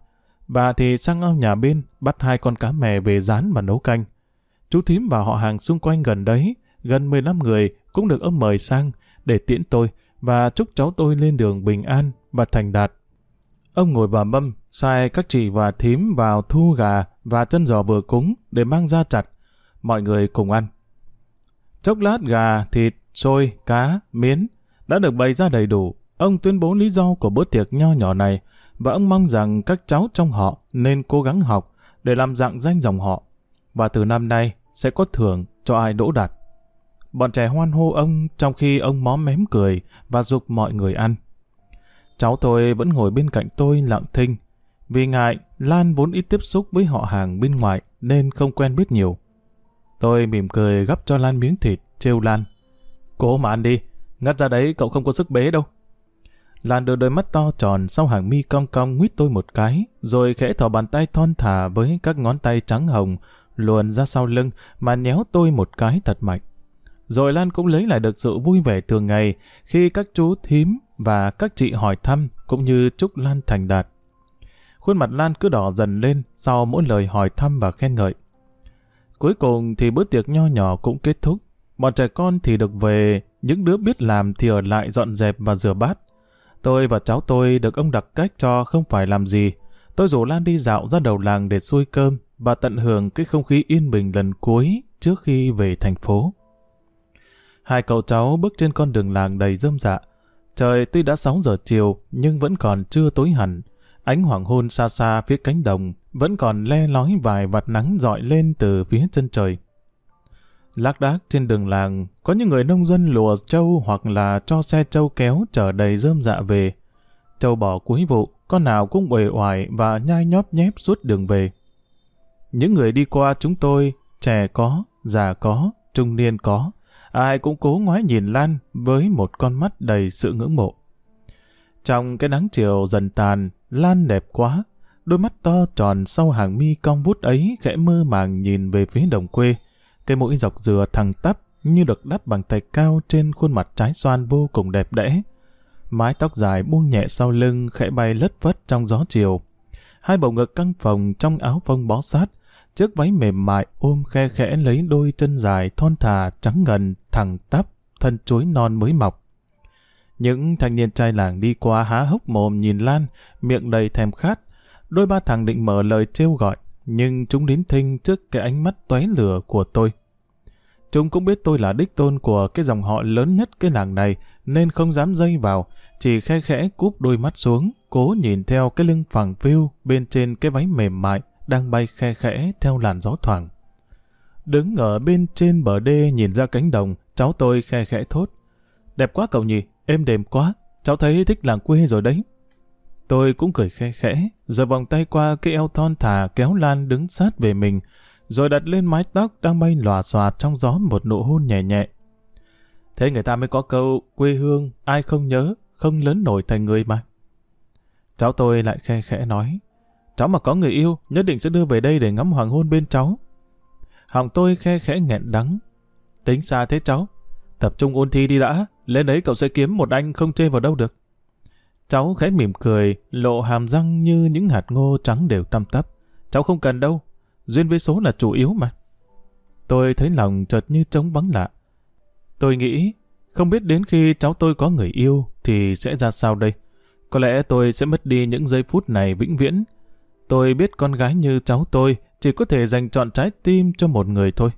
Bà thì sang ao nhà bên, bắt hai con cá mè về rán và nấu canh. Chú thím và họ hàng xung quanh gần đấy, gần 15 người cũng được ông mời sang để tiễn tôi và chúc cháu tôi lên đường bình an và thành đạt. Ông ngồi vào mâm, sai các chị và thím vào thu gà và chân giò vừa cúng để mang ra chặt. Mọi người cùng ăn. Chốc lát gà, thịt, xôi, cá, miến đã được bày ra đầy đủ. Ông tuyên bố lý do của bữa tiệc nho nhỏ này và ông mong rằng các cháu trong họ nên cố gắng học để làm dạng danh dòng họ. Và từ năm nay sẽ có thưởng cho ai đỗ đạt. Bọn trẻ hoan hô ông trong khi ông móm mém cười và dục mọi người ăn. Cháu tôi vẫn ngồi bên cạnh tôi lặng thinh. Vì ngại, Lan vốn ít tiếp xúc với họ hàng bên ngoài nên không quen biết nhiều. Tôi mỉm cười gấp cho Lan miếng thịt, trêu Lan. Cố mà ăn đi, ngắt ra đấy cậu không có sức bế đâu. Lan đưa đôi mắt to tròn sau hàng mi cong cong nguyết tôi một cái, rồi khẽ thò bàn tay thon thả với các ngón tay trắng hồng, luồn ra sau lưng mà nhéo tôi một cái thật mạnh. Rồi Lan cũng lấy lại được sự vui vẻ thường ngày khi các chú thím và các chị hỏi thăm cũng như chúc Lan thành đạt. Khuôn mặt Lan cứ đỏ dần lên sau mỗi lời hỏi thăm và khen ngợi. Cuối cùng thì bữa tiệc nho nhỏ cũng kết thúc. Bọn trẻ con thì được về, những đứa biết làm thì ở lại dọn dẹp và rửa bát. Tôi và cháu tôi được ông đặc cách cho không phải làm gì. Tôi rủ Lan đi dạo ra đầu làng để xuôi cơm và tận hưởng cái không khí yên bình lần cuối trước khi về thành phố. Hai cậu cháu bước trên con đường làng đầy rơm dạ. Trời tuy đã 6 giờ chiều nhưng vẫn còn chưa tối hẳn. Ánh hoàng hôn xa xa phía cánh đồng vẫn còn le lói vài vạt nắng dọi lên từ phía chân trời. Lác đác trên đường làng, có những người nông dân lùa trâu hoặc là cho xe trâu kéo chở đầy rơm dạ về. Trâu bò cuối vụ, con nào cũng uể oải và nhai nhóp nhép suốt đường về. Những người đi qua chúng tôi, trẻ có, già có, trung niên có, ai cũng cố ngoái nhìn Lan với một con mắt đầy sự ngưỡng mộ. Trong cái nắng chiều dần tàn, Lan đẹp quá, đôi mắt to tròn sau hàng mi cong vút ấy khẽ mơ màng nhìn về phía đồng quê. Cái mũi dọc dừa thẳng tắp như được đắp bằng thạch cao trên khuôn mặt trái xoan vô cùng đẹp đẽ. Mái tóc dài buông nhẹ sau lưng khẽ bay lất vất trong gió chiều. Hai bầu ngực căng phồng trong áo phông bó sát, chiếc váy mềm mại ôm khe khẽ lấy đôi chân dài thon thả trắng ngần, thẳng tắp, thân chuối non mới mọc. Những thanh niên trai làng đi qua há hốc mồm nhìn Lan, miệng đầy thèm khát. Đôi ba thằng định mở lời trêu gọi, nhưng chúng đến thinh trước cái ánh mắt tóe lửa của tôi. Chúng cũng biết tôi là đích tôn của cái dòng họ lớn nhất cái làng này, nên không dám dây vào, chỉ khe khẽ cúp đôi mắt xuống, cố nhìn theo cái lưng phẳng phiu bên trên cái váy mềm mại, đang bay khe khẽ theo làn gió thoảng. Đứng ở bên trên bờ đê nhìn ra cánh đồng, cháu tôi khe khẽ thốt. Đẹp quá cậu nhỉ, êm đềm quá, cháu thấy thích làng quê rồi đấy. Tôi cũng cười khe khẽ, rồi vòng tay qua cái eo thon thả kéo Lan đứng sát về mình, rồi đặt lên mái tóc đang bay lòa xòa trong gió một nụ hôn nhẹ nhẹ. Thế người ta mới có câu quê hương, ai không nhớ, không lớn nổi thành người mà. Cháu tôi lại khe khẽ nói, cháu mà có người yêu, nhất định sẽ đưa về đây để ngắm hoàng hôn bên cháu. Họng tôi khe khẽ nghẹn đắng. Tính xa thế cháu, tập trung ôn thi đi đã, lên đấy cậu sẽ kiếm một anh không chê vào đâu được. Cháu khẽ mỉm cười, lộ hàm răng như những hạt ngô trắng đều tăm tắp. Cháu không cần đâu, duyên với số là chủ yếu mà. Tôi thấy lòng chợt như trống vắng lạ. Tôi nghĩ, không biết đến khi cháu tôi có người yêu thì sẽ ra sao đây. Có lẽ tôi sẽ mất đi những giây phút này vĩnh viễn. Tôi biết con gái như cháu tôi chỉ có thể dành chọn trái tim cho một người thôi.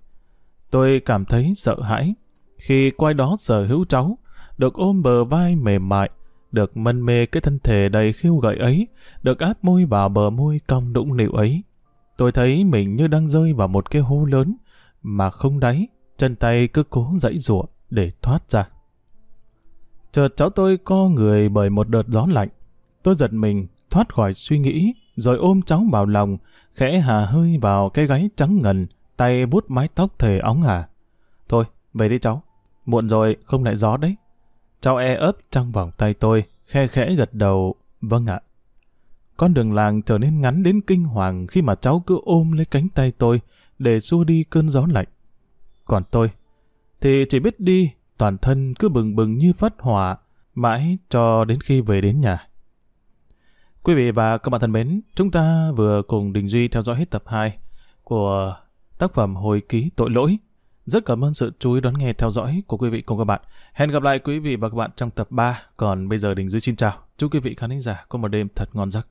Tôi cảm thấy sợ hãi khi quay đó sở hữu cháu, được ôm bờ vai mềm mại, được mân mê cái thân thể đầy khiêu gợi ấy, được áp môi vào bờ môi cong đũng nịu ấy. Tôi thấy mình như đang rơi vào một cái hố lớn, mà không đáy, chân tay cứ cố dãy rụa để thoát ra. Chợt cháu tôi co người bởi một đợt gió lạnh. Tôi giật mình, thoát khỏi suy nghĩ, rồi ôm cháu vào lòng, khẽ hà hơi vào cái gáy trắng ngần, tay bút mái tóc thề óng hà. Thôi, về đi cháu. Muộn rồi, không lại gió đấy. Cháu e ấp trong vòng tay tôi, khe khẽ gật đầu, vâng ạ. Con đường làng trở nên ngắn đến kinh hoàng khi mà cháu cứ ôm lấy cánh tay tôi để xua đi cơn gió lạnh. Còn tôi, thì chỉ biết đi, toàn thân cứ bừng bừng như phát hỏa, mãi cho đến khi về đến nhà. Quý vị và các bạn thân mến, chúng ta vừa cùng Đình Duy theo dõi hết tập 2 của tác phẩm Hồi ký tội lỗi rất cảm ơn sự chú ý đón nghe theo dõi của quý vị cùng các bạn. Hẹn gặp lại quý vị và các bạn trong tập 3. Còn bây giờ Đình Duy xin chào. Chúc quý vị khán giả có một đêm thật ngon giấc.